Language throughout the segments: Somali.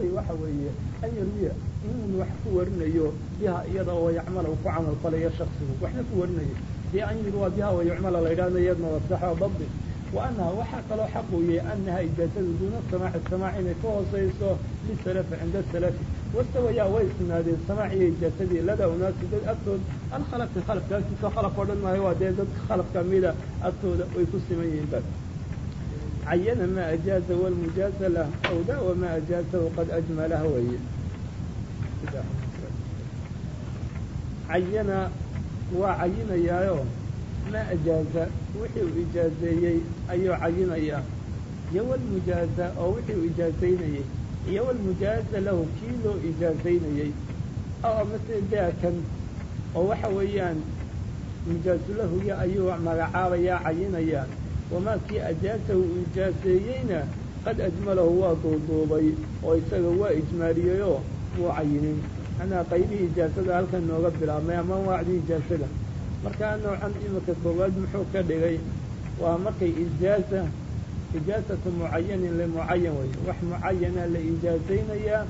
shaksi waxa weeye an yarwiya inuu wax ku warinayo biha iyada oo yacmala ku camal falayo shaksigu waxna ku warinayo. Dee an yurwa biha wayucmala la yidhahdo iyadna wasaxo dabdi wa annaha waxaa kaloo xaq weeye annaha ijaasadu duuna samaaci samaac inay ka hooseyso lisalafi cinda salafi. Wastawayaa way isnaadeen samaac iyo ijaasadii lada unaasi dad agtood alkhalafki khalafka agtiisa khalaf oo dhan maayo waa dee dadka khalafka mida agtooda way ku siman yihiin ba cayana ma ajaaza walmujaaza lah aw dawa ma ajaazahu qad ajmalah weye cayana waa cayinayaayo ma ajaaza wixii uu ijaazeeyey ayuu cayinayaa iyo walmujaaza oo wixii uu ijaazaynayey iyo walmujaaza lahu kii loo ijaazaynayey aw amase daakan oo waxa weeyaan mujaazulahuya ayuu magacaabayaa cayinayaa wamaa kii ajaazahu uu ijaazeeyeyna qad ajmalahu waa duuduubay oo isaga waa ijmaaliyeyoo wuu cayinin manaa qaybihii ijaazada halkan nooga bilaabmay ama waacdii ijaazada markaa noocan imika koowaad muxuu ka dhigay waa markay ijaaza ijaazatu mucayanin limucayan wey wax mucayana la ijaazaynayaa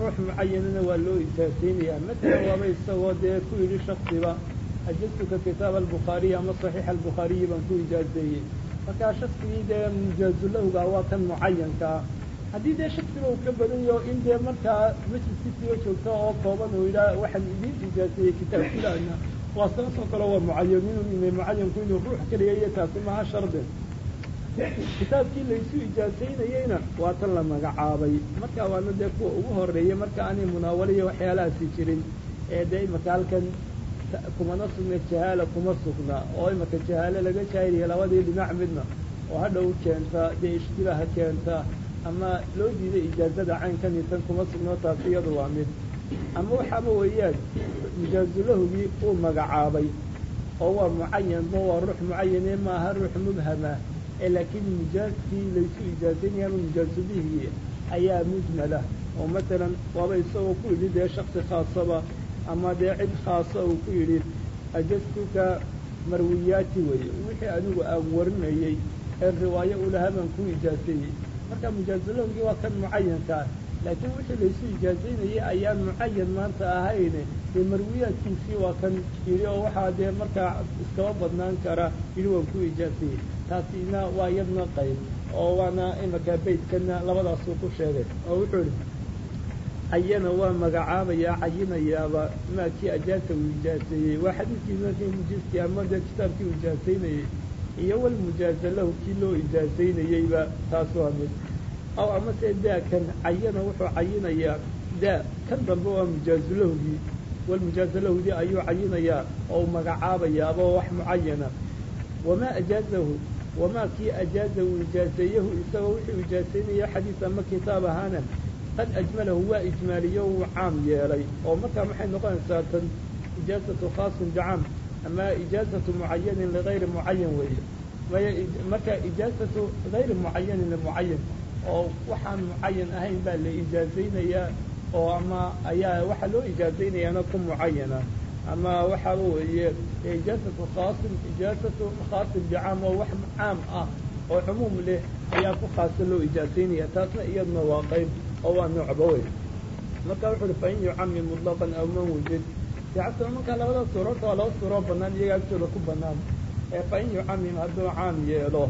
ruux mucayanana waa loo ijaazaynayaa matalan waaba isagoo dee ku yidhi shaksiba ajaztuka kitaab albukhaariyi ama saxiixa albukhaariyi baan ku ijaazeeyey markaa shaksigii dee mujaazulahuga waa kan mucayankaa haddii dee shaksiga uu ka badan in dee markaa majliskiisiiba joogta oo kooban uu yidhaha waxaan idiin ijaazeeyey kitaab fulana waa saasoo kale waa mucayaninu inay mucayanku inuu ruux keliya iyo taasi maha shardin kitaabkii laysu ijaazaynayeyna waa tan la magacaabay. Marka waana dee kuwa ugu horreeya marka aanay munaawaliya waxyaalahaasi jirin. Ee dee imaka halkan kumana sugna jahaala kuma sugna oo imaka jahaale laga jaahiliya labadii dhinac midna oo hadhow keenta dee ishtibaha keenta ama loo diiday ijaazada caynkani tan kuma sugno taasi iyadu waa mid. Ama waxaaba weeyaan mujaazulahugii uu magacaabay oo waa mucayan ma waa ruux mucayane maaha ruux mubhama ee laakiin mujaazkii laysu ijaazaynaya ama mujaazulihii ayaa mujmala. Oo matalan waaba isagoo ku yidhi dee shaksi khaasaba ama dee cid khaasa uu ku yidhi ajastuka marwiyaati weye wixii anigu aan warinayey ee riwaayo ulahaa baan ku ijaazeeyey marka mujaazulahugii waa kan mucayankaa laakiin wixii laysu ijaazaynayay ayaan mucayan maanta ahayne. Dee marwiyaadkiisii waa kan yidhi oo waxaa dee markaa iskaba badnaan kara yidhi waan ku ijaazayey taasina waa iyadna qayb oo waana imaka beytkana labadaasuu ku sheegay oo wuxuu ihi cayana waa magacaabayaa cayinayaaba maa kii ajaasa uu ijaazeeyey waa xadiidkii markii mujiskii ama dee kitaabkii uu ijaazaynayey iyo walmujaaza lahu kii loo ijaazaynayeyba taas waa mid. Aw amase daakan cayana wuxuu cayinayaa. Daa kan dambe waa mujaazulahugii walmujaazalahudii ayuu cayinayaa oo magacaabayaaba wax mucayana wamaa ajaazahu? Wamaa kii ajaaza uu ijaazeeyahu isagoo wuxuu ijaazaynaya xadiis ama kitaab ahaana qad ajmalahu waa ijmaaliyo wuu caam yeelay oo markaa maxay noqonaysaa tan ijaazatu khaasin bicaam ama ijaazatu mucayanin ligayri mucayan weeye. Maya marka ijaazatu gayri mucayanin limucayan oo waxaan mucayan ahayn baa la ijaazaynayaa oo ama ayaa waxaa loo ijaazaynayaana ku mucayana ama waxaaba weeye ijaazatu khaasin ijaazatu khaasin bicaam oo wax caam ah oo cumuum leh ayaa ku khaasa loo ijaazaynaya taasna iyadna waa qayb oo waa noocba wey marka wuxu uhi fain yucami mutlaqan aw man wujid. Deacabta markaa labada suurorta waa laba suuroo banaan iyaga agtooda ku banaan ee fain yucamim hadduu caam yeelo.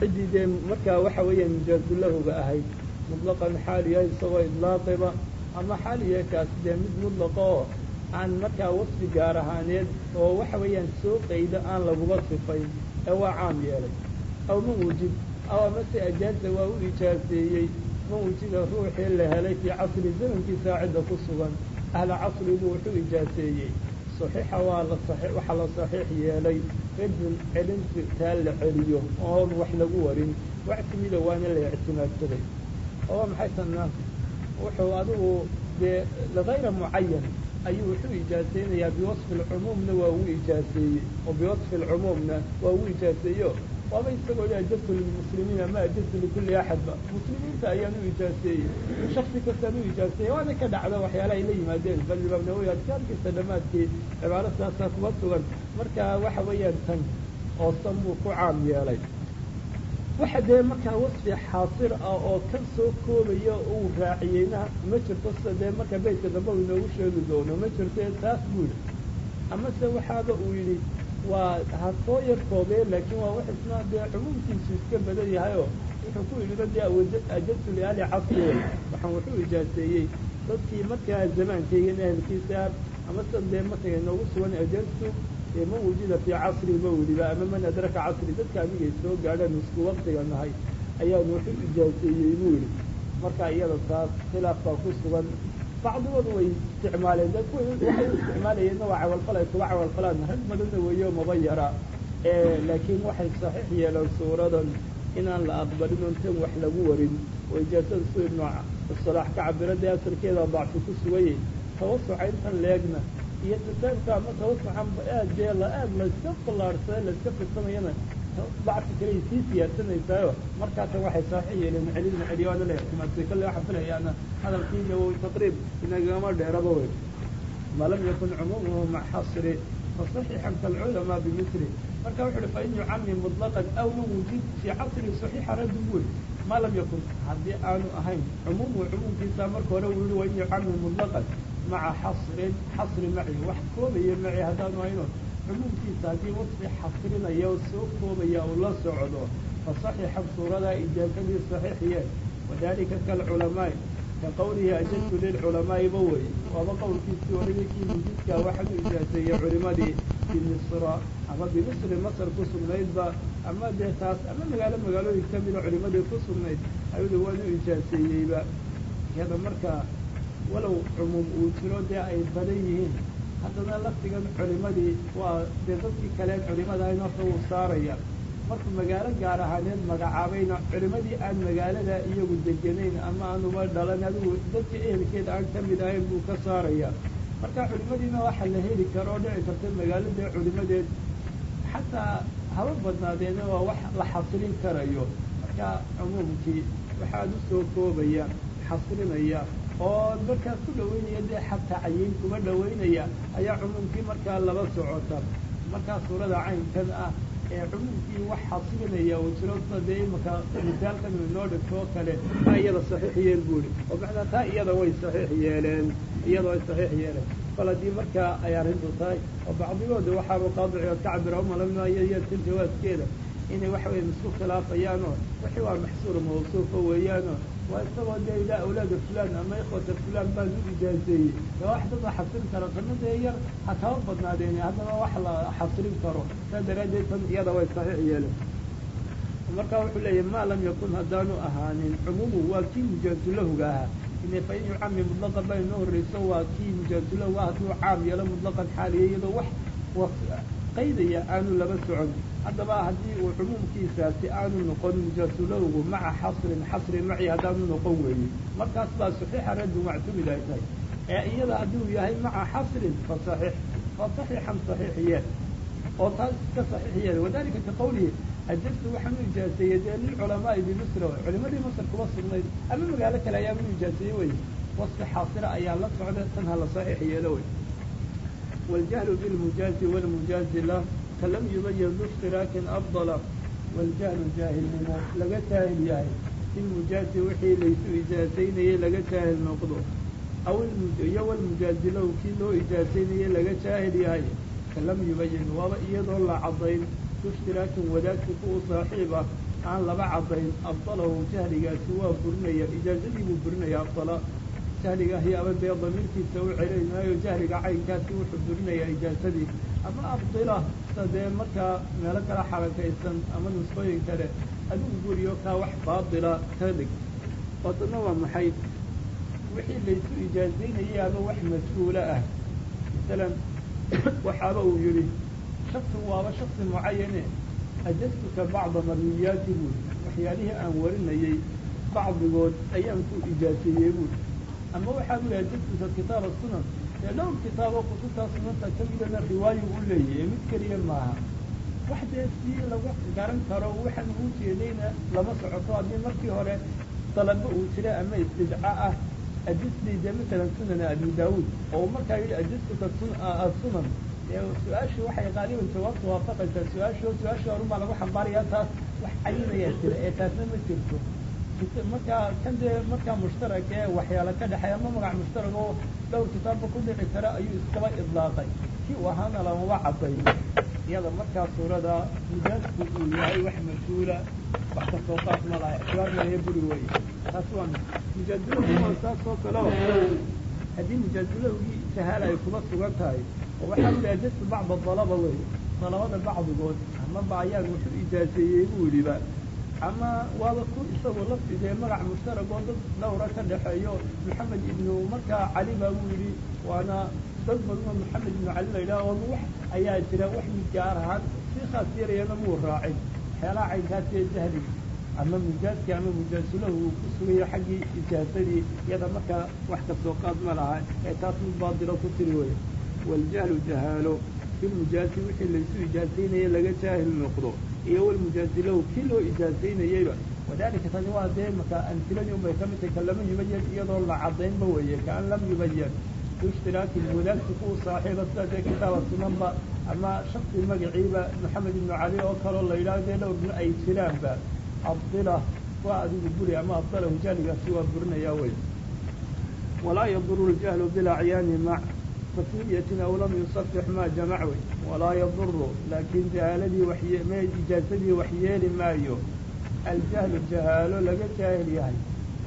Ciddii dee markaa waxa weeyaan mujaazulahuga ahayd. Mutlaqan xaaliya isagoo idlaaqiba ama xaaliya kaas dee mid mutlaqa oo aan markaa wasfi gaar ahaaneed oo waxa weeyaan soo qayda aan laguba sifayn ee waa caam yeelay. Aw man wujid aw amase ajaaza waa u ijaazeeyey man wujida ruuxii la helay fii casri zamankiisa cidda ku sugan ahla casrigu wuxuu ijaazeeyey saxiixa waa la waxaa la saxiix yeelay rajul celinti taa la celiyo oon wax lagu warin wax kamida waana la ictimaadsaday. Oo maxay tanaa wuxuu adigu dee ligayra mucayan ayuu wuxuu ijaazaynayaa biwasfi alcumuumna waa uu ijaazeeyey oo biwasfi alcumuumna waa uu ijaazeeyo waaba isagoo le ajaztu lilmuslimiina ma ajaztu likulli axadba. Muslimiinta ayaan u ijaazeeyey shaksi kastaan u ijaazeeyey waana ka dhacda waxyaala ay la yimaadeen. Bal imaam nawowi adkaarkiisa dhammaadkii cibaaro saasaa kuma sugan. Marka waxa weeyaan tan oo san buu ku caam yeelay. Waxa dee markaa wasfi xaasir ah oo kan soo koobaya uu raaciyeyna ma jirto sida dee marka beytka dambe u inoogu sheegi doono. Ma jirto taas buu yidhi. Amase waxaaba uu yidhi waa ha soo yar koobee laakiin waa wax isna dee cumuumkiisu iska badan yahayoo. Wuxuu ku yidhiba dee ajabtu liali casri waxaan wuxuu ijaaseeyey dadkii markaa zamaankaygan ahelkiisa ama sida dee markay noogu sugan ajabtu man wujida fii casri ma weliba ama man adraka casri dadka adigay soo gaadhaan isku waktiga nahay. Ayaan wuxuu ijaaseeyey buu yidhi. Marka iyada taas khilaaf baa ku sugan bacdigoodu way isticmaaleen de kuwa waxay u isticmaalayeenna waa cawalfal ay kuga cawalfalaan rag badanna weeyo maba yara laakiin waxay saxiix yeeleen suuradan inaan la aqbalin on tan wax lagu warin oo ijaasada su ibnu salaax ka cabira dee asalkeeda dacfi ku sugayay tawasuca intan leegna iyo tasaabka ama tawasucan aad dee la aad layska ballaarhsada layska fidsamayana dacfi kaley sii siyaadsanaysayo markaasa waxay saxiix yeeleen celin celiyo waana la ixtimaasay kalle waxaan filayaana hadalkiina w taqriib inagama dheeraba wey ma lam yakun cumuumuhu mac xasri faصaxiixan kalculamaa bimili marka wuxu uhi fain yucami muطlaqan aw man wujid fii casri صaxiixa radin bui ma lam yakun haddii aanu ahayn cumuumu cumuumkiisa marka hore uu yihi wain yucami muطlaqan maca xasrin xasri maci wax koobaya maci haddaanu hayno cumuumkiisa haddii wasfi xasrinaya oo soo koobaya uu la socdo faصaxiixan suuradaa ijaasadii صaxiixiye wadalika kalculamaai ka qawlihi ajadtu lilculamaa'iba wey. Waaba qowlkiisii origi kii mujidka waxaanu ijaaseeyey culimadii bimisra ama bimisri masr ku sugnaydba ama dee taas ama magaalo magaalooyin kamida culimadii ku sugnayd ayadu waanu ijaaseeyeyba yada markaa walow cumuum uu jiro dee ay badan yihiin haddana laftigan culimadii waa dee dadkii kaleen culimada ahayn horta wuu saaraya. Markuu magaalo gaar ahaaneed magacaabayna culimadii aan magaalada iyagu deganayn ama aanuba dhalan adigu dadka ehelkeed aan ka mid ahayn buu ka saaraya. Marka culimadiina waxa la heli karo oo dhici karta magaaladee culimadeed xataa haba badnaadeena waa wax la xasilin karayo. Marka cumuumkii waxaad u soo koobaya xasilinaya oo markaa ku dhaweynaya dee xataa cayin kuma dhaweynaya ayaa cumuumkii markaa laba socota. Markaa suurada caynkan ah ee cumuumkii wax xasilinaya uu jiro dee imaka misaalkan inoo dhigto oo kale taa iyada saxiix yeel buuri oo macnaa taa iyada way saxiix yeeleen iyada way saxiix yeeleen. Kol haddii markaa ay arrintu tahay oo bacdigooda waxaaba qaadicigood ka cabira umalamaayo iyo tan jawaaskeeda inay waxa weya isku khilaafayaanoo wixii waa maxsuur mawsuufa weeyaanoo waa isagoo dee ilaa awlaada fulan ama ikhwata fulan baan u ijaazeeyey ee wax dad la xasilin karo dee yar ha kaba badnaadeen haddana wax la xasilin karo saa daraaddeed tan iyada way saxiix yeeleen marka wuxuu leeyahy ma lam yakun haddaanu ahaanin cumuumu waa kii mujaazulahuga ahaa ine fain yucami mutlaqan baa inoo horreyso waa kii mujaazulahu ah hadduu caam yeelo mutlaqan xaaliya iyadoo wax qaydaya aanu laba socon. Haddaba haddii uu cumuumkiisaasi aanu noqon mujaasulowgu maca xasrin xasri maci haddaanu noqon weeye markaas baa saxiixa raddu mactumid ay tahay. Ee iyada hadduu yahay maca xasrin fa saxiix fa saxiixan saxiixiyeen oo taas ka saxiixiyeen wadalika ka qawlihi ajabtu waxaan u ijaaseeyey dee lilculamaa'i bimisra culimadii masr kuma sugnayd ama magaalo kale ayaa u ijaaseeyey wey wasfi xaasira ayaa la socda tan ha la saxiix yeelo wey waljahlu bilmujaazi walmujaazi lah kalam yubayin biishtiraakin afdala waljahlu jaahilnimo laga jaahil yahay bilmujaazi wixii laysu ijaasaynayey laga jaahil noqdo iyo walmujaazi lahu kii loo ijaasaynayey laga jaahil yahay kalam yubayin waaba iyadoo la caddayn biishtiraakin wadaagsi ku u saaxiib ah aan laba caddayn afdalahu jahligaasi waa burinaya ijaazadii buu burinaya afdala jahliga ahyaaba dee damiirkiisa u celinaayo jahliga caynkaasi wuxuu burinayaa ijaasadii ama abdila sida dee markaa meelo kala xarakaysan ama nusqooyin kale adigu guriyo kaa wax baatila ka dhig. Oodana waa maxay? Wixii laysu ijaazaynayay ama wax mas'uula ah. Masalan waxaaba uu yihi shaksigu waaba shaksi mucayane ajastuka bacda marwiyaati buuri waxyaalihii aan warinayey bacdigood ayaan ku ijaaseeyey buuri ama waxaa bu ajabtuka kitaab sunan ee dhowr kitaabo kutubtaa sunanta kamidana riwaayo u leeyahy mid keliya maaha wax dee si lagu garan karo waxaan uu jeedayna lama socoto haddii markii hore dalabo uu jira ama istidca ah ajistii dee masalan sunan abi daawuud oo markaa yidhi ajistuka sunan su'aashii waxay qaaliban jawaabta waafaqaysaa su'aasho su'aashii horun baa lagu xambaarayaa taas wax cayinayaa jira ee taasna ma jirto markaa kan dee markaa mushtarak ee waxyaala ka dhexeeya ama magac mushtarak oo dhowr kitaabba ku dhici kara ayuu iskaba idlaaqay. Kii u ahaana lamaba caday iyada markaa suurada mujaasku uu yahay wax mas'uula wax ka soo qaad ma laha ixtibaar maayo buri wey taas waa mujaadilahu saas oo kale oo haddii mujaadilahugii jahaala ay kuma sugan tahay oo waxaa uli ajadtu bacda dalaba wey dalabada bacdigood amaba ayaa wuxuu ijaaseeyey buu yidhiba ama waaba ku isagoo lafdigee magac mushtarag oo dad dhawra ka dhexeeyo maxamed ibnu markaa cali baa buu yidhi waana dad badanoo maxamed ibnu cali la yidhaha oo wax ayaa jira wax mid gaar ahaan si khaas yarayana muu raacin waxyaalaha caynkaasi ee jahliga ama mujaaskii ama mujaasulahu uu ku sugayo xaggii ijaasadii iyada markaa wax ka soo qaad ma laha ee taas mid baadilo ku tiri wey waljahlu jahaalo filmujaasi wixii laysu ijaasaynaya laga jaahil noqdo iyo walmujaasi lahu kii loo ijaasaynayeyba wadalika tani waa dee markaa amtiladii unbay ka mid tahay ka lama yubayan iyadoo la cadaynba weeye kaan lam yubayan biishtiraaki wadaagsi kuwa saaxiiba sidaas ee kitaaba sunanba ama shaksi magaciiba maxamed ibnu cali oo kaloo la yidhahdo dee dhowrna ay jiraanba abdila waa adigu buri ama abdalahu jahligaasi waa burinayaa wey walaa yaduru ljahlu bilacyaani mac tasmiyatin aw lam yusafix ma jamac wey walaa yaduru laakin jahaaladii ijaasadii waxyeeli maayo aljahlu jahaalo laga jaahil yahay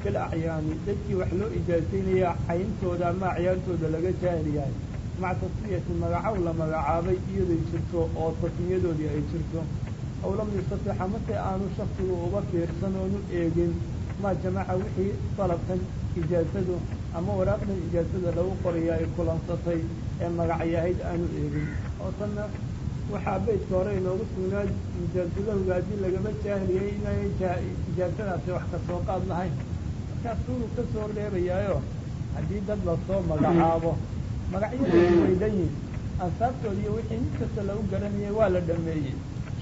bilacyaani dadkii wax loo ijaasaynaya cayntooda ama acyaantooda laga jaahil yahay maca tasmiyatin magacow la magacaabay iyaday jirto oo tasmiyadoodii ay jirto aw lam yustafix amase aanu shaksigu uba fiirsan oonu eegin maa jamaca wixii dalabkan ijaasadu ama waraaqdan ijaasada lagu qoraya ay kulansatay ee magacyahayd aanu eegin. Oo tanna waxaa beydka hore inoogu sugnaa mujaasadahowga haddii lagama jaahiliyay inaanay ijaasadaasi wax ka soo qaad lahayn. Markaas suuru ka soo reebayaayo haddii dad la soo magacaabo magacyadoodu way dhan yihiin ansaabtooda wixii mid kasta lagu garanayay waa la dhameeyey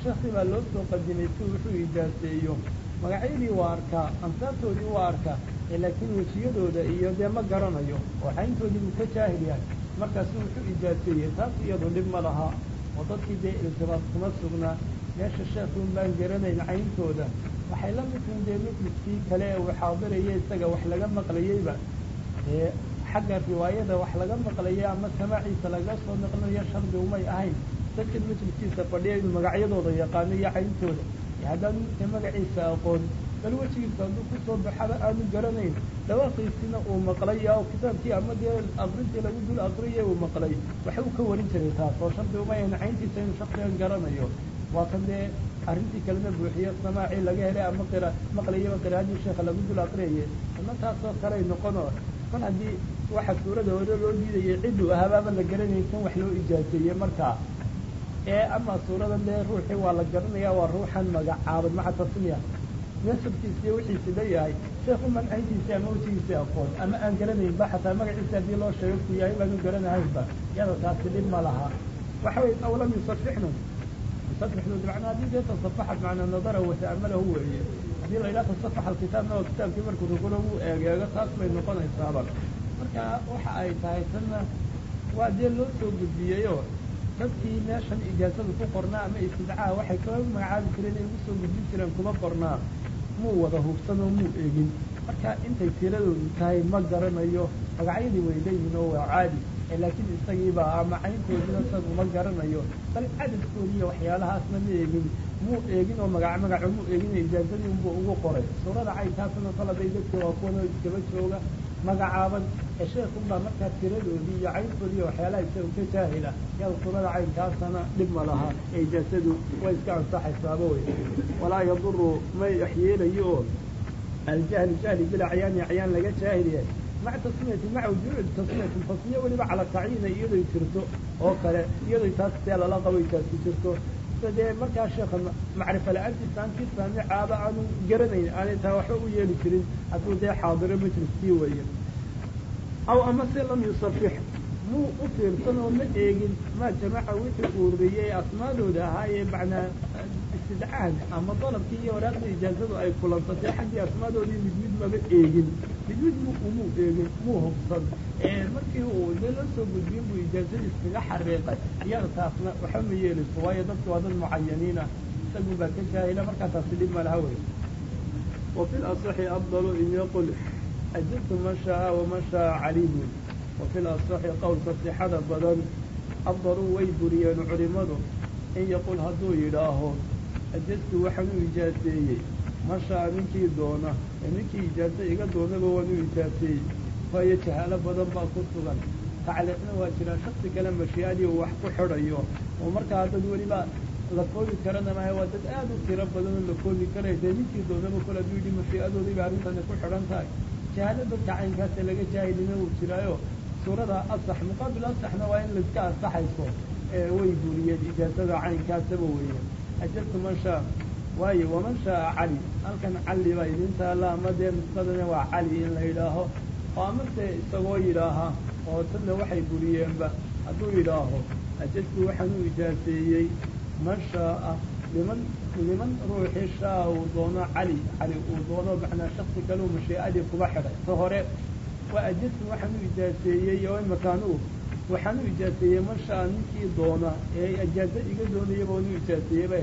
shaksi baa loo soo qadimay si wuxuu ijaaseeyo magacyadii waa arkaa ansaabtoodii waa arkaa laakiin wejiyadooda iyo dee ma garanayo. Oo xayntoodii buu ka jaahil yahay. Wuxuu ijaaseeyey taas iyadu dhib ma laha. Oo dadkii dee iltibaas kuma sugnaa meesha sheekun baan garanayn cayntooda. Waxay la midtahin dee midkii kale uu xaadiraya isaga wax laga maqlayeyba ee xagga riwaayada wax laga maqlaya ama samaaciisa laga soo naqlinayo shardi umay ahayn. Dadka majliskiisa fadhiya inuu magacyadooda yaqaano iyo cayntooda haddaan midka magaciisa aqoon bal wejigiisa hadduu ku soo baxaba aanu garanayn. Dhawaaqiisina uu maqlay oo kitaabkii ama dee akrintii lagu dul akriyay uu maqlay. Waxa uu ka warin jiray taas oo shardi uma ahayn cayntiisa inuu shaksigan garanayo. Waa kan dee arrintii kalena buuxiyo samaacii laga helay ama qira maqlayaba qiraadii sheekha lagu dul akriyayay ama taasoo kaley noqono mar haddii waxa suurada hore loo diidayay cidduu ahabaaba la garanayay kan wax loo ijaaseeyey markaa ee ama suuradan dee ruuxii waa la garanaya waa ruuxan magacaabay maca tasmiya nasabkiisa iyo wixiisi leeyahay sheekhu mancayntiisa ama wejigiisa aqoon ama aan garanaynba xataa magaciisa haddii loo sheego ku yahay baanu garanahaynba iyada taasi dhib ma laha. Waxa weye aw lam yusafixnu yusafixnu bimacnaa haddii dee tasafaxad macnaa nadara wata'amalahu weeye haddii la yidhaha tasafax alkitaabna oo kitaabkii markuu ruguro uu eegeego taas bay noqonaysaaba marka waxa ay tahay tanna waa dee loo soo gudbiyeyo dadkii meeshan ijaasada ku qornaa ama istidcaha waxay kala magacaabi jireen ay ugu soo gudbin jireen kuma qornaa muu wada hubsan oo muu eegin. Marka intay tiradoodu tahay ma garanayo magacyadii way leeyihiin oo waa caadi laakiin isagiiba ama cayntoodina isagu ma garanayo. Bal cadadkoodi iyo waxyaalahaasna ma eegin. Muu eegin oo magac magaco muu eegin ijaazadii unbuu ugu qoray. Suurada caynkaasna kaladay dadka waa kuwana iskaba jooga magacaaban ee sheekunbaa markaa tiradoodii iyo cayntoodii iyo waxyaalaha isaga ka jaahila yada suurada caynkaasana dhib ma laha ee ijaazadu way iska ansaxaysaaba wey walaa yaduru may waxyeelayo oo aljahli jahli bilacyaani acyaan laga jaahiliya maca tasmiyati maca wujuudi tasmiyati tasmiya weliba cala tacyiina iyadoy jirto oo kale iyadoy taas see lala jirto dee markaa sheeka macrifa la'aantiisa aan kii saamicaaba aanu garanayn aanay taa waxba u yeeli jirin hadduu dee xaadiro majliskii weeye. Aw ama se lam yusafix muu u fiirsan oo ma eegin maa jamaca wixii uuriyey asmaadooda ahaayee macnaa istidcahan ama dalabkii iyo waraaqda ijaazadu ay kulansatay xaggii asmaadoodii mid mid maba eegin. Mid mid muu eegin muu hubsan. Markii uu dee la soo gudbiyin buu ijaazadii iskaga xariiqay iyada taasna waxa ma yeelayso waayo dadka waa dad mucayaniina isagun baa ka jaahila markaasaasi dhib ma laha wey. Wa fi lasaxi afdalu in yaqul ajibtu man shaaa waman shaaa caliimun wa fi lasaxi qowlka sixada badan afdalu way buriyeen culimadu in yaqul hadduu yidhaaho ajaztu waxaan u ijaaseeyey man ninkii doona? Ee ninkii ijaaso iga doonaba waan u ijaaseeyey waayo jahaalo badan baa ku sugan. Tacliiqna waa jiraa. Shaksi kale mashiiadii uu wax ku xidhayo. Oo markaa dad weliba la koobi karana maaha. Waa dad aada u tiro badan oo la koobi karay. Dee ninkii doonaba kol hadduu yidhi mashiiadoodiiba arrintani ku xidhan tahay. Jahaalo dadka caynkaasa laga jaahilina uu jiraayo. Suurada asax muqaabil asaxna waa in laiska ansaxayso ee way buriyeen ijaasada caynkaasaba weeye ajabtu man shaa waayo waman shaaa cali halkan cali baa idin taalla ama dee nusqadana waa cali in la yidhaaho oo amase isagoo yidhaaha oo tanna waxay buriyeenba hadduu yidhaaho ajadtu waxaan u ijaaseeyey man shaaa liman liman ruuxii shaa uu doono cali cali uu doono macnaa shaksi kaleu mashii'adii kuba xidhay ta hore waa ajadtu waxaan u ijaaseeyey oo imakaanu waxaan u ijaaseeyey man shaa ninkii doona ee ijaazo iga doonayaba waan u ijaaseeyeyba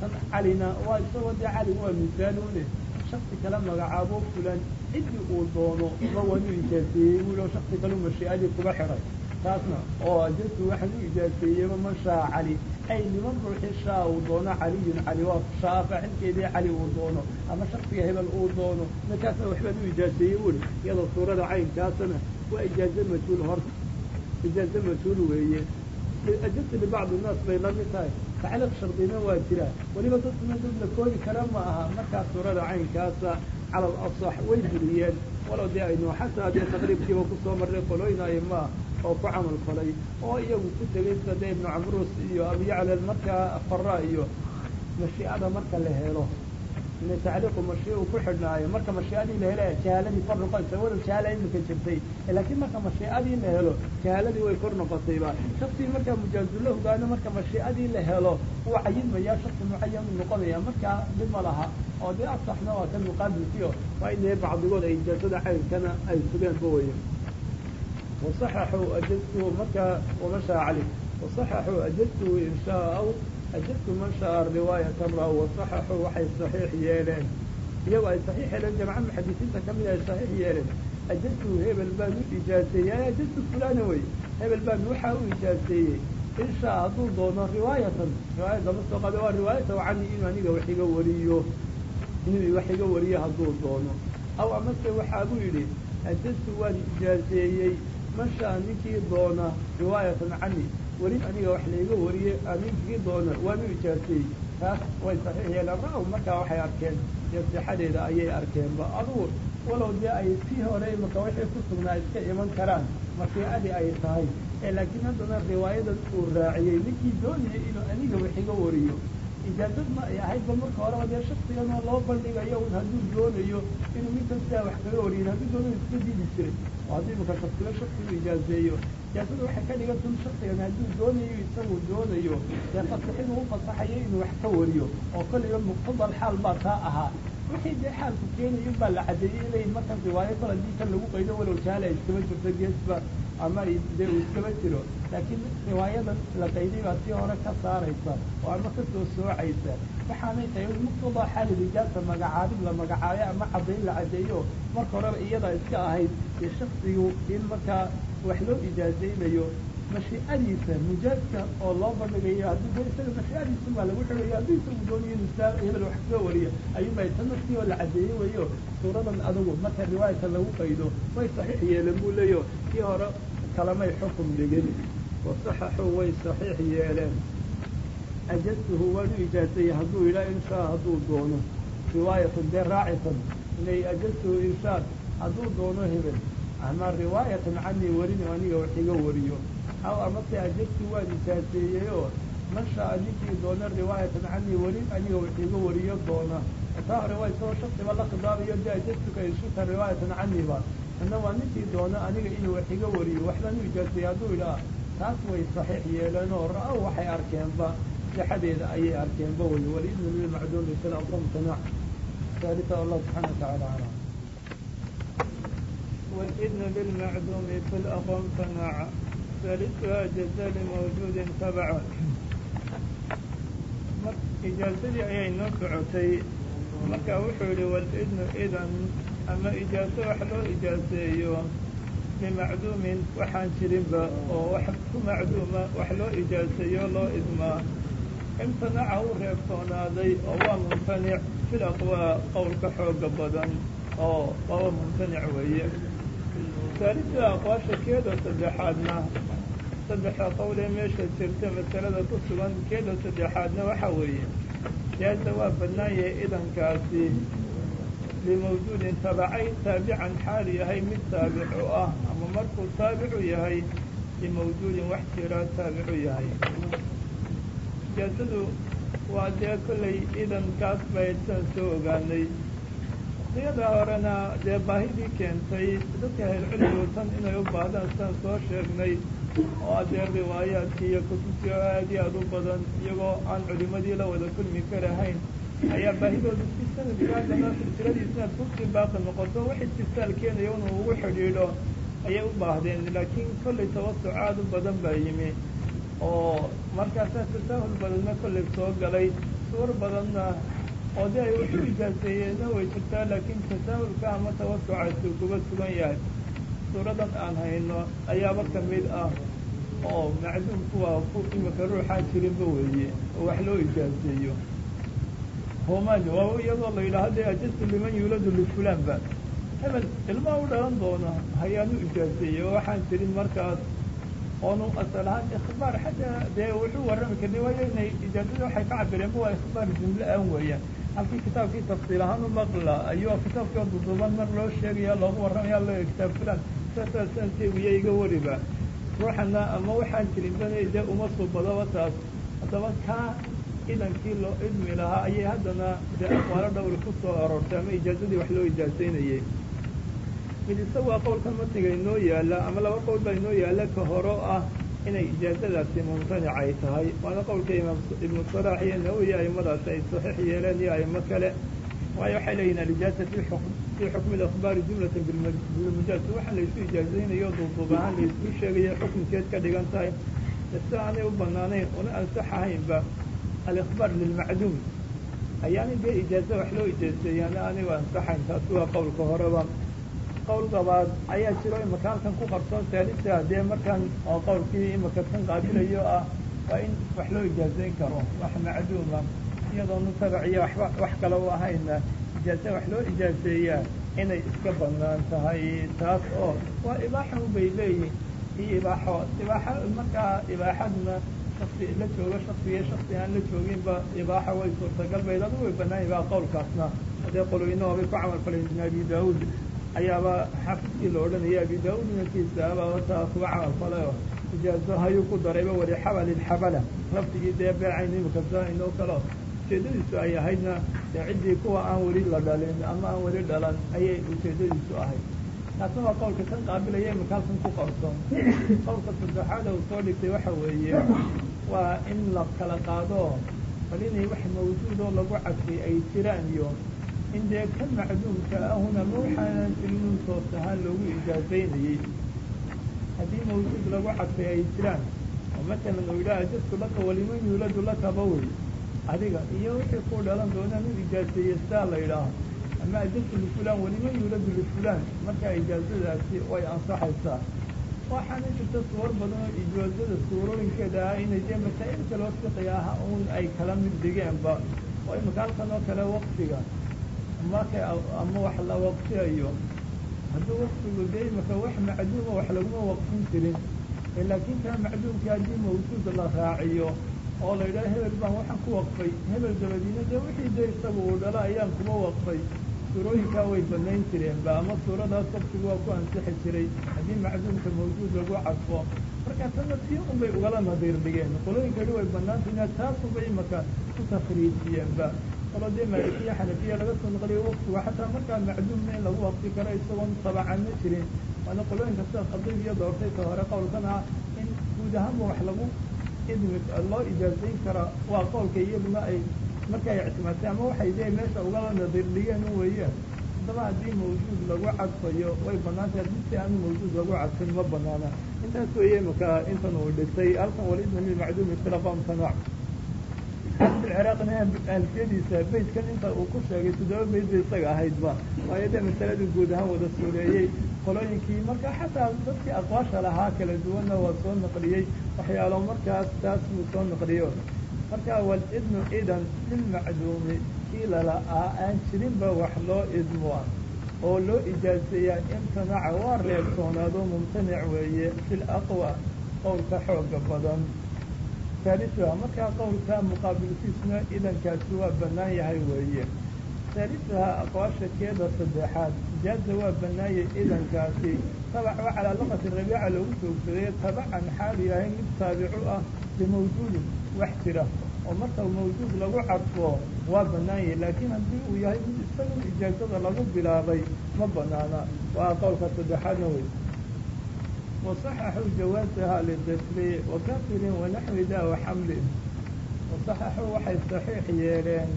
tan calina waa isagoo dee cali waa misaalune shaksi kala magacaabo fulan ciddii uu doono ma waan u ijaaseeyey buu shaksi kaleu mashii'adii kuba xidhay taasna oo ajadtu waxaan u ijaaseeyeyba man shaa cali. Ay liman ruuxii shaa uu doono caliyun cali waa shaa faacilkeedii cali uu doono ama shaksiga hebel uu doono. Markaasna waxbaan u ijaaseeyey buu ihi iyadoo suurada caynkaasna waa ijaazo majhuul horta ijaazo majhuul weeye ajabta libacdi naas bay la mid tahay tacliiq shardina waa jiraa weliba dadkuna dad la koobi kara ma aha markaa suurada caynkaasa cala alasax way buriyeen walow dee aynu xataa dee taqriibkiiba ku soo marray qolooynayo maa oo ku camal falay oo iyagu ku tegay sida dee ibnu camruus iyo abuyaclal markaa fara iyo mashii'ada marka la helo tacliiqu mashii uu ku xidhnaayo marka mashii'adii la helo jahaaladii kor noqonaysa walow jahaala imika jirtay laakiin marka mashii'adii la helo jahaaladii way kor noqotayba shaksigii markaa mujaazula hogaano marka mashii'adii la helo wuu cayinmayaa shaksi mucayan u noqonaya markaa dhib ma laha oo dee asaxna waa kan muqaabilkiio waa in bacdigood ay ijaasada caynkana ay sugeenba weye wasaxaxuu ajadtuhu markaa wamashaa cali wasaxaxuu ajadtuhu in ajadtu man shaa riwaayatan ra wasaxaxuu waxay saxiix yeeleen. Iyagoo ay saxiix yeeleen jamca muxadisiinta ka mid ay saxiix yeeleen. Ajadtu hebel baan u ijaaseeyey ajadtu fulana wey hebel baan waxaa u ijaaseeyey. In shaa hadduu doono riwaayatan riwaayad lama soo qaado waa riwaayata cani inuu aniga wax iga wariyo. Inuu wax iga wariyo hadduu doono. Aw amase waxaa buu yidhi ajadtu waan ijaaseeyey man shaa ninkii doona riwaayatan cani weli aniga wax layga wariye ninkii doona waan u ijaaseeyey taas way saxiix yeeleen markaa waxay arkeen dee sixadeeda ayay arkeenba adugu walow dee ay sii hore imaka waxay ku sugnaa iska iman karaan mashiicadii ay tahay. Ee laakiin haddana riwaayadan uu raaciyey ninkii doonayay inuu aniga wax iga wariyo. Ijaazad ma ay ahaydba marka horeba dee shaksigan oo loo bandhigayo un hadduu doonayo inuu ninkan sidaa wax kaga wariyin hadduu doonayo iska didi jiray imaka shaksiga shaksigu ijaazeeyo ijaazada waxay ka dhigan tun shaksigan hadduu doonayo isagu doonayo dee fasaxin uu fasaxayo inuu wax ka wariyo oo kolliba muqtadal xaal baa taa ahaa wixii dee xaalku keenayo baa la cadeeyey inay markan riwaayo kol haddii kan lagu qaydo walow jahala iskaba jirto geesba ama dee uu iskaba jiro laakiin riwaayadan la qayday baa si hore ka saaraysa oo ama ka soo soocaysa waxaanay tahay muqtadaa xaalil ijaasa magacaabid la magacaabay ama caddayn la cadeeyo marka horeba iyada iska ahayd dee shaksigu in markaa wax loo ijaazaynayo mashiicadiisa mujaazka oo loo bandhigayo haddii de isaga mashiicadiisa baa lagu xidhayo haddii isagu doonayo inuu saa hebel wax kaga wariyo ayuunba tan naftii oo la cadeeye weyo suuradan adugu marka riwaayata lagu qaydo way saxiix yeeleen buu leeyo kii hore kalamay xukum dhigin wasaxaxuu way saxiix yeeleen ajadtuhu waan u hadduu yidhaa inshaa hadduu doono riwaayatan dee raacatan inay ajadtuhu inshaa hadduu doono hebel ama riwaayatan canii warin aniga wax iga wariyo aw amase ajadtu waan ijaaseeyey oo man shaa ninkii doona riwaayatan canii warin aniga wax iga wariyo doona taa hore waa isagoo shaksiba la khidaabayo de ajadtuka inshita riwaayatan caniiba ana waa ninkii doona aniga inuu wax iga wariyo waxbaan u ijaaseeyey hadduu idhaa taas way saxiix yeeleen oo ra-aw waxay arkeenba sixadeeda ayay arkeenba wey waliidnu lilmacduumi fi lamtanac ثالثة الله سبحانه وتعالى أعلم والإذن بالمعدوم في الأقوم تنع saalidtuhaa jaza limawjuudin tabaca ijaazadii ayay noo socotay marka wuxuu yihi wal-idnu idan ama ijaaso wax loo ijaaseeyo limacduumin waxaan jirinba oo wax ku macduuma wax loo ijaaseeyo loo idmaa imtinaca u reebtoonaaday oo waa mumtanic fil aqwaa qowlka xooga badan saalida aqwaasha keeda saddexaadna saddexa qowlee meesha jirta masalada ku sugan keeda saddexaadna waxa weeye jaaza waa bannaan yahay idankaasi limawjuudin tabacay taabican xaal yahay mid taabic u ah ama markuu taabicu yahay limawjuudin wax jiraa taabicu yahay ijaazadu waa dee kollay idankaas baysan soo ogaanay siyada horena dee baahidii keentay dadka ahlcilmigu tan inay u baahdaan sidaan soo sheegnay. Oo adee riwaayaadkii iyo kutubtii oo aad iyo aad u badan iyagoo aan culimadii la wada kulmi karahayn. Ayaa baahidooda si sanadkaadana silsiladii sanad ku sii baaqi noqoto. Wax istisaal keenayo inuu ugu xidhiidho ayay u baahdeen. Laakiin kollay tawasuc aad u badan baa yimi. Oo markaasaa tasaahul badanna kollay soo galay. Suur badanna oo de ay waxu ijaaseeyeenna way jirtaa laakiin tasaahulka ama tawasucaasi kuga sugan yahay suuradan aan hayno ayaaba ka mid ah oo macduumku waa ku imika ruuxaa jirinba weeye oo wax loo ijaaseeyo homan waa iyadoo la yidhaha de ajastu liman yuuladu lifulaan ba hebel ilmaa u dhalan doono hayaanu ijaaseeyey oo waxaan jirin markaas oonu asal ahaan ikhbaar xagga dee wuxuu warrami karnay waayo inay ijaazada waxay ka cabireenba waa ikhbaar jumle aan weeyaan halkii kitaabkii tafsiil ahaan u maqla. Ayuu kitaabkii oo duduban mar loo sheegaya loogu warramaya loo kitaab fulan saasaa iga wariba ruuxana ama waxaan jirin bana dee uma subadaba taas haddaba kaa idankii loo idmi lahaa ayay haddana dee aqwaalo dhowr ku soo aroortay ama ijaazadii wax loo ijaazaynayay mid isagu waa qowlkan matniga inoo yaalla ama laba qowl baa inoo yaalla ka horo ah inay ijaazadaasi mumtanic ay tahay. Waana qowlka imaam ibnu salaax iyo nawowi aimadaasi ay saxiix yeeleen iyo aimo kale. Waayo waxay leeyihiin alijaaza fi fii xukmi akhbaari jumlatan bilmujaaz waxaa laysu ijaazaynayo duuduub ahaan laysku sheegayo xukunkeed ka dhigan tahay. Si aanay u banaanayn una ansax ahaynba alikhbaar lilmacduum. Ayaani dee ijaaza wax loo ijaazeeyaana aanay u ansaxayn taasi waa qowlka horeba qowl labaad ayaa jiro imaka halkan ku qarsoon saalisa dee markaan oo qowlkii imaka kan qaabilayo ah waa in wax loo ijaazayn karo wax macduuma iyadoonu tabaciyo waxba wax kale u ahayna ijaaza wax loo ijaazeeyaa inay iska bannaan tahay taas oo waa ibaaxa ubay leeyihiin iyo ibaaxo ibaaxa markaa ibaaxaduna shaksi la joogo shaksiga shaksi aan la jooginba ibaaxa way suurtagal bayd adigu way baa qowlkaasna hadee qoloyno bay ku camal falayn ibn abi ayaaba xaafidkii la odhanaya abi daauud inankiisa abaa horta kuga camal falay oo ijaazo hayuu ku darayba wali xabal ilxabala laftigii dee beecayn imika sahaynoo kaleo ujeedadiisu ay ahaydna dee ciddii kuwa aan weli la dhalin ama aan weli dhalan ayay ujeedadiisu ahayd. Taasna waa qowlka kan qaabilaya imika halkan ku qarsoon qowlka saddexaada uu soo dhigtay waxa weeye waa in la kala qaado. Bal inay wax mawjuudoo lagu cadfay ay jiraan iyo in dee ka macduumka ahuna ma waxaanan jirin toos ahaan loogu ijaazaynayey haddii mawjuud lagu cadfay ay jiraan oo matalan uu yidhaha ajadtu laka waliman yuuladu lakaba wey adiga iyo wixii ku dhalan doonaan u ijaazeeye sidaa la yidhaaho ama ajadtu lifulaan waliman yuuladu lifulaan markaa ijaazadaasi way ansaxaysaa waxaana jirta suwar badan oo ijaazada suurooyinkeeda ah inay dee masaa'il kaloo fiqi ah un ay kala mid dhigeenba oo imika halkan oo kale waqtiga marka ama wax la waqtiyayo hadduu waqtigu dee imika wax macduuma wax laguma waqtin jirin laakiin kaa macduumkii haddii mawjuud la raaciyo oo la yidhaha hebel baan waxaan ku waqfay hebel dabadiina dee wixii dee isaga uu dhala ayaan kuma waqfay. Suurooyinkaa way banayn jireenba ama suuradaas waqtigu waa ku ansixi jiray haddii macduumka mawjuud lagu cadfo. Marka tana tii un bay ugala nadiir dhigeen qolooyinka way banaantahina taasunbay imaka ku takriijiyeenba kaloo dee maalikiya xanafiya laga soo naqliyo waqtigu xataa markaa macduumna in lagu waqti karo isagoon tabacana jirin. Waana qolooyinka sida qadiib iyo doortay ka hore qowlkan ah in guud ahaanba wax lagu idmi loo ijaazayn karaa waa qowlka iyaduna ay markay ictimaadtay ama waxay dee meesha ugala nadiir dhigeen u weeyaan. Haddaba haddii mawjuud lagu cadfayo way banaantay haddii si aanu mawjuud lagu cadfin ma banaana intaas weeye imaka intan uu dhigtay halkan walidna min macduumi filaqom tanac ciraaqna alfiyadiisa beydkan inta uu ku sheegay toddoba beyd bay isaga ahaydba waayo dee masaladii guud ahaan wada suureeyey. Qolooyinkii marka xataa dadkii aqwaasha lahaa kala duwanna waa soo naqliyey. Waxyaalo markaas taas buu soo naqliyo marka walidnu idan lilmacduumi kii lala'aa aan jirinba wax loo idmoa oo loo ijaaseeyaa imtanaca waa reebtoonaado mumtanic weeye fi laqwa qowlka xooga badan haalisuha markaa qowlka muqaabilkiisuna idankaasi waa bannaan yahay weeye haalisuha aqwaasha keeda saddexaad jaaza waa bannaayay idankaasi tabac waa calaa luqati rabiica loogu joogsaday tabacan xaal yahay mid taabicu ah limawjuudin wax jira oo marka mawjuud lagu cadfo waa bannaanyay laakiin haddii uu yahay mid isagu ijaazada lagu bilaabay ma banaana waa qowlka saddexaadna wey wasaxaxuu jawaasaha lidifli wakafirin wanaxwi da waxamlin wasaxaxuu waxay saxiix yeeleen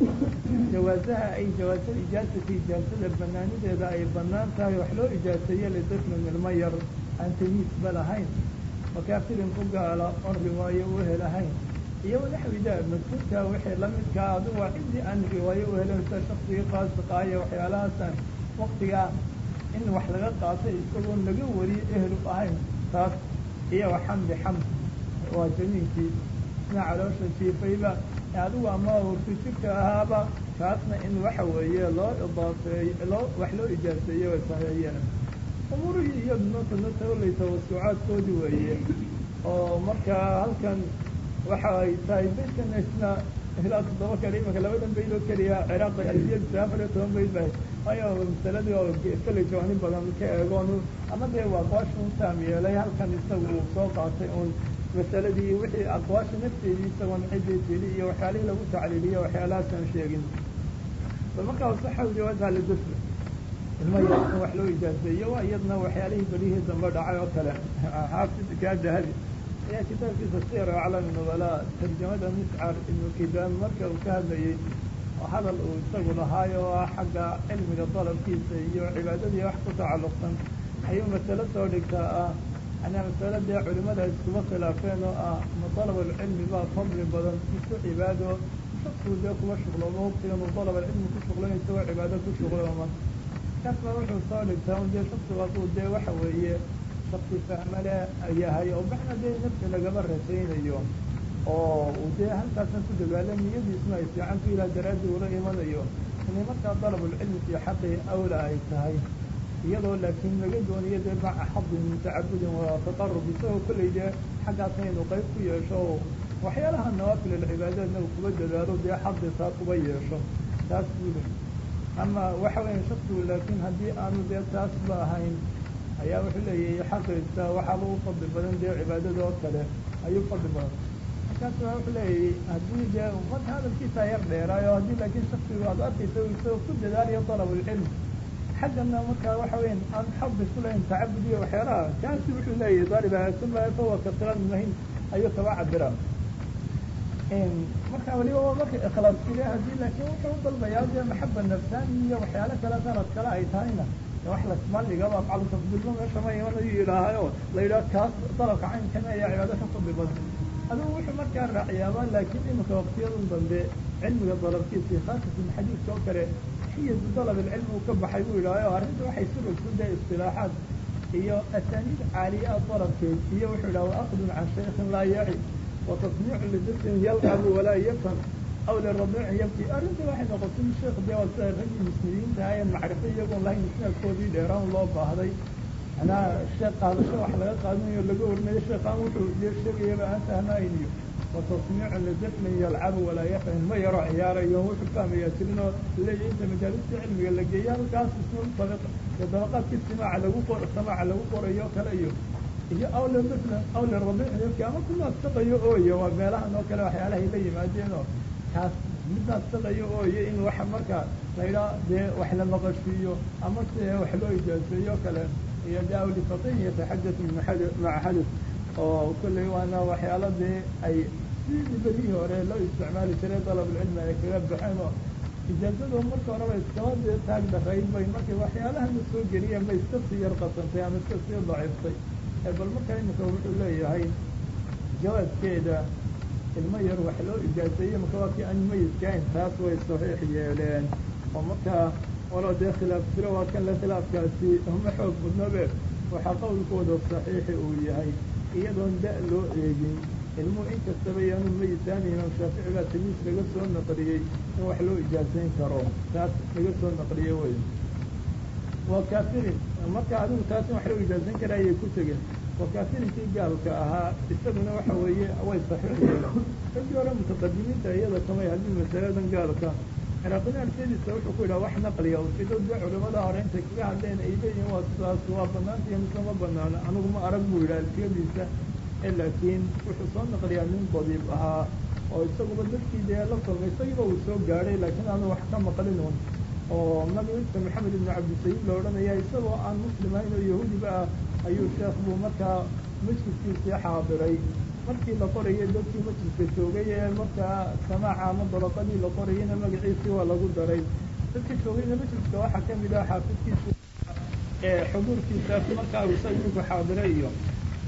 jawaasaha ay jawaasa ijaasati ijaasada banaanideeda ay bannaan tahay wax loo ijaaseeye lidiflin ilma yar aan tamiisba lahayn wakafirin ku gaala oon riwaayo u helahayn iyo wanaxwida madkuurka wixii lamidkaa adu waa ciddii aan riwaayo u helen sida shaksigii faasiqaaya waxyaalahaasaan waktigaa in wax laga qaatay isagoon laga wariyo ehlu ahayn taas iyo xamdi xamd waa jamiinkii isna caloosha jiifayba adigu ama urtijirka ahaaba kaasna in waxa weeye loo idaafeey loo wax loo ijaaseeye way saxiixiyeen umuurihii iyaduna tana tawlay tawasucaadkoodii weeye oo markaa halkan waxa ay tahay isna ilaa toddoba kale imanka labadan bayd oo keliya ciraaqi alfiyadiisa afar iyo toban bayd bay waayo masaladii oo kale jawaani badan ka eegoon ama dee waa aqwaasha un taam yeelay halkan isagu uu soo qaatay un masaladii wixii aqwaasha nafteedii isagoon ciddii tili iyo waxyaalihii lagu tacliiliyo waxyaalahaasaan sheegin bal markaa saxa jawaazaha lidufl ilma yar in wax loo ijaazeeyo waa iyadna waxyaalihii belihii dambe dhacay oo kale xaafid kaa dahabi ayaa kitaabkiisa sir aclaami nubalaa tarjamada miscar ibnu kidaan marka uu ka hadlayey oo hadal uu isagu lahaayo oo ah xagga cilmiga dalabkiisa iyo cibaadadii wax ku tacalluqsan. Ayuu masalo soo dhigtaa ah anaa masalo dee culimada iskuba khilaafeen oo ah ma dalabulcilmi baa fadli badan isu cibaado shaksigu dee kuba shuqloomo waqtigan uu dalabulcilmi ku shuqlay isagoo cibaado ku shuqlooma kaas baa wuxuu soo dhigtaa un dee hadduu dee waxa weeye shaksi fahmale yahay oo baxna dee nafsi lagama rajaynayo oo dee halkaasan ku dagaala niyadiisuna ay fiicantu ilaa daraaddii ula imanayo inay markaa dalabulcilmi fii xaqi awla ay tahay iyadoo laakiin laga doonayo dee maca xadin tacabudin waa taqarub isagoo kollay dee xaggaasna inuu qayb ku yeesho waxyaalaha nawaafil alcibaadaadna uu kuba dadaalo dee xadi taa kuba yeesho taas buuli ama waxa weya shaksigu laakiin haddii aanu dee taasba ahayn ayaa wuxuu leeyahay xaqiisa waxaa lagu fadli badan dee cibaadada oo kale ayuu fadli badan. Markaas baa wuxuu leeyahay haddii dee marka hadalkiisa yar dheeraayo haddii laakiin shaksigu aad arkaysa isagoo ku dadaalayo dalabulcilm xaggana markaa waxa weya aan xadi ku lahayn tacabud iyo waxyaalaha kaasi wuxuu leeyahay daalib haasanba fawa kasiran muhiim ayuu kaba cabira marka waliba waa marka ikhlaas jire haddii laakiin wuxuu u dalbayaa dee maxaba nafsaani iyo waxyaalo kale sanad kale ay tahayna wax lasmaligaa afcalu tafdilba meesha ma imanayu yidhaahayo la yidhaha kaas dalabka caynkan ayaa cibaado ka fadli badan adigu wuxuu markaa raaciyaaba laakiin iminka waqtiyadan dambe cilmiga dalabkiisa khaasatan xadiidka oo kale xiyadu dalab ilcilmi uu ka baxay buu yidhaahayo arrinta waxay surogsan dee istilaaxaad. Iyo asaaniid caaliyaa dalabkeed iyo wuxuu yidhaha waaqdun can shaykhin laa yaci watasmiicu lidifin yalcabu walaa yafham aw lirabiicin yabki arrinta waxay noqotay sheekh dee waa sida raggii muslimiinta ahayen macrifo iyagoon lahayn isnaadkoodii dheeraan loo baahday manaa sheekh qaadasho wax laga qaadanayo laga warinayo sheekhaan wuxuu dee sheegayaba aan fahmayn iyo lidifin yalcabu walaa yafham ma yaro ciyaarayo wuxuu fahmayaa jirin oo leeyahy inta majaalista cilmiga la geeya halkaas isnu dabaqaadkii simaaca lagu qor samaaca lagu qorayo kale iyo iyo awle awle rabiicin yabki ama ku naastaqayo ooye waa meelahan oo kale waxyaalahay la yimaadeen kaas mid naastaqayo ooye in waxa marka la yidhaha dee wax la maqashiiyo ama wax loo ijaaseeyo kale. Iyo de awli fatin yataxadatu maca xadad oo kolley waana waxyaala dee ay sidii berihii hore loo isticmaali jiray dalabulcilmi ay kaga baxeen oo ijaazado marka horeba iskaba dee taag dharayd bay markay waxyaalahana soo geliyeen bay iska sii yar qasantay ama iska sii daciftay. Bal markaa imika wuxuu leeyahay jawaaskeeda ilmo yar wax loo ijaaseeye marka waa kii aan mayidkahayn taas way saxiix yeeleen. Oo markaa walo dee khilaaf jiro waa kan le khilaafkaasi uma xoog badnabe. Waxaa qowlkooda saxiixi uu yahay iyadoon da- loo eegin. Ilmuhu inkastaba yaanu mayidaan imaam shaafici baa tamiis laga soo naqliyey in wax loo ijaasayn karo. Taas laga soo naqliye wey waa kaafirin marka adigu taas in wax loo ijaasayn kara ayay ku tegeen waa kaafirinkii gaalka ahaa isaguna waxa weeye way saxiix yeeleen raggii hore mutaqadimiinta iyada kamay haddii masaladan gaalka ciraaqina artadiisa wuxuu ku yidhaha wax naqliya ujeedo dee culimada hore intay kaga hadleen ay leeyihiin waa sidaas waa banaanta iyo mise ma banaana anigu ma arag buu yidhaha alfiyadiisa laakiin wuxuu soo naqliyaa nin dadiib ahaa oo isaguba dadkii dee la kulmay isagiiba uu soo gaadhay laakiin aanu wax ka maqlin un oo magaciisa maxamed ibnu cabdisayid la odhanaya isagoo aan muslim ahayn oo yahuudiba ah ayuu sheekh buu markaa masjidkiisii xaadiray. Markii la qorayay dadkii masjidka joogay ee markaa samaaca ama dalaqadii la qorayayna magaciisii waa lagu daray. Dadka joogayna masjidka waxaa ka mid ah xaafidkiisa xuduurkiisaas markaa isagiku xaadiray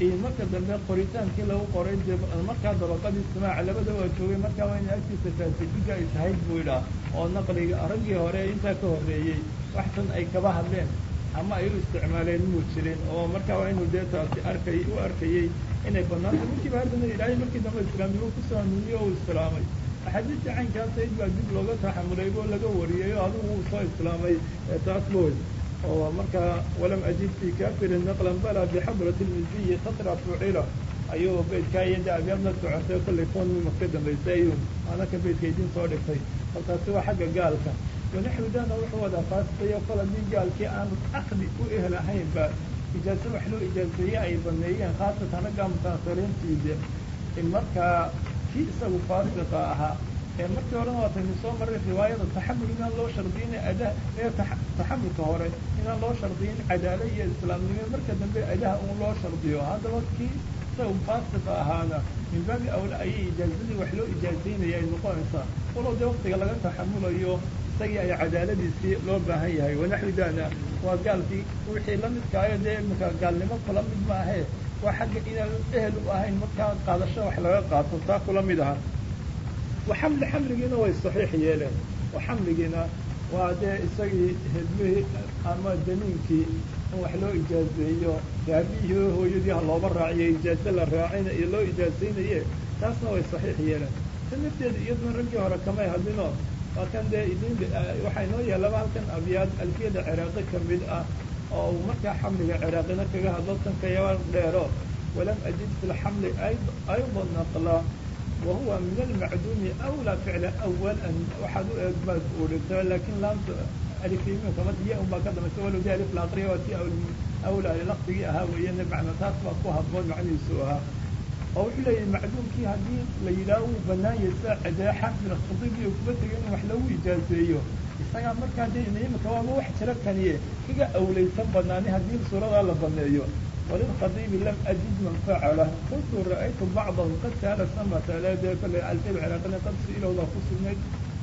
iyo marka dambe qoritaankii lagu qoray de markaa dabaqadii samaaca labada waa joogay markaa waa ina agtiisa taasijiga ay tahay buu idhaa oo naqliga raggii hore intaa ka horreeyey. Waxtan ay kaba hadleen ama ay u isticmaaleen muu jirin oo markaa waa inuu dee taasi arkay u arkayey inay banaanta markiiba haddana ilaahay markii dambe islaamnimo ku soo hanuuniye o u islaamay. Axaadiistii caynkaas ayd baa dib looga taxamulay oo laga wariyay oo adigu uu soo islaamay taas boy oo markaa walam ajid fi kafirin naqlan bala bixadrati lmiziyi tatra fucila. Ayuu beydkaa iyo de abyaad la socotay kollay toon ka dambaysay ayuu anaka beydka idin soo dhigtay. Halkaasi waa xagga gaalka wanaxwidana wuxuu wadaa faasiqayo kol haddii gaalkii aan akdi u ehel ahaynba ijaaso wax loo ijaaseeye ay baneeyeen khaasatan ragga mutaasiriintiide in markaa kii isagu faasiqa ahaa ee markii horena waataynu soo maray riwaayada taxamul inaan loo shardiyin ada ee taxamulka hore inaan loo shardiyin cadaala iyo islaamnimo marka dambe adaha un loo shardiyo. Haddaba kii isagu faasiqa ahaana min baabi awla ayay ijaazadii wax loo ijaazaynaya ay noqonaysaa. Walow dee waktiga laga taxamulayo isagii ay cadaaladiisii loo baahan yahay. Wanaxwi waa gaalkii wixii lamidkaayo dee imika gaalnimo kula mid ma ahee waa xagga inaan ehel u ahayn markaa qaadasho wax laga qaato taa kula mid aha. Waxamli xamligiina way saxiix yeeleen. Oo xamligiina waa dee isagii hedmihii ama damiinkii in wax loo ijaazeeyo aabihii hooyadii ha looba raaciyo ijaaze la raacina iyo loo ijaazaynaye taasna way saxiix yeeleen. Ta nafteeda raggii hore kamay hadlino waa kan dee idin waxaa inoo yaallaba halkan abyaad alfiyada ciraaqi ka mid ah oo uu markaa xamliga ciraaqina kaga hadlo tanka yaba dheero walam ajid fi lxamli ayda naqla wahuwa min almacduumi awlaa ficla awalan waxaad u eeg baad uu dhigto laakiin laamta alifimkama ya un baa ka dambaysa walow de alif laaqriya waa si awlaa lafdigii ahaa weeyane macna baa ku habboon macnihiisu ahaa oo wuxuu leeyahay macduumkii haddii la yidhaaho uu banaan yahay sida cadee xaafid khadiib iyo kuba tegay wax lagu ijaazeeyo isagaa markaa de imika waaba wax jiro kaniye kaga awlaysan banaani haddii suuradaa la baneeyo walilkhadiibi lam ajid man facala kuntu ra'aytu bacdahum qad saala samata leedee kole alfil ciraaqina qad siilowda ku sugnayd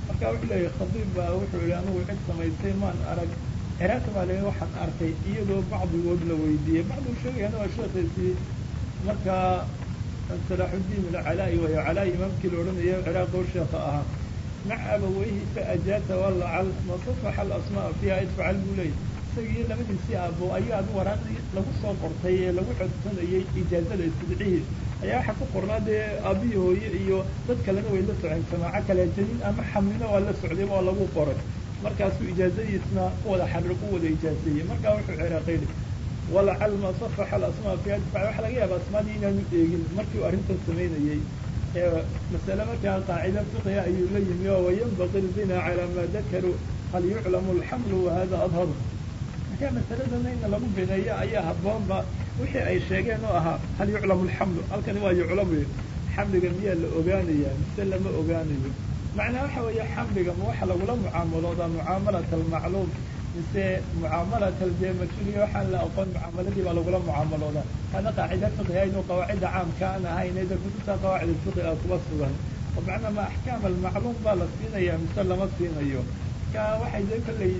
marka wuxuu leeyahay khadiib baa wuxuu yihi anigu cid samaysay maan arag ciraaq baa le waxaan arkay iyadoo bacdigood la weydiiyey bacdigu sheegayana waa sheekaysii markaa salaaxudiin alcalaa'i wayo calaa imaamkii la odhanayo ciraaq oo sheeka ahaa maca abaweyhi faajaata walacal masafaxa alasmaa fiiha idfacal buu leeyay isagii labadiisii aabo ayaa waraaqii lagu soo qortay ee lagu codsanayay ijaazada istidcihi ayaa waxaa ku qornaa dee aabihii hooye iyo dad kalena way la soceen samaaco kale ama xamlina waa la socday waa lagu qoray. Markaasuu ijaazadiisna wada xarir u wada ijaazeeyey markaa wuxuu ciraaqay walacal ma safaxa alasmaa fiiha idfacal waxa laga yaaba asmaadii inaanu eegin markii uu arrintan samaynayey masale markaa qaacida fiqiga ayuu la yimi oo wayanbaqi lbina calaa maa dakaruu hal yuclamu alxamlu wahada adharu. Markaa masaladana in lagu bineeyo ayaa habboonba wixii ay sheegeen oo ahaa hal yuclamu alxamlu. Halkani waa yuclamu xamliga miyaa la ogaanaya mise lama ogaanayo. Macnaa waxa weeye xamliga ma waxa lagula mucaamaloodaa mucaamalat almacluum mise dee majhuuliya waxaan la aqoon mucaamaladii baa lagula mucaamaloodaa hada qaacida fiqiga inuu qawaacida caamka aan ahayn ida kutubta qawaacid fiqiga kuba sugan. Oo ma axkaam almacluum baa la siinaya mise lama siinayo? Marka waxay dee kolley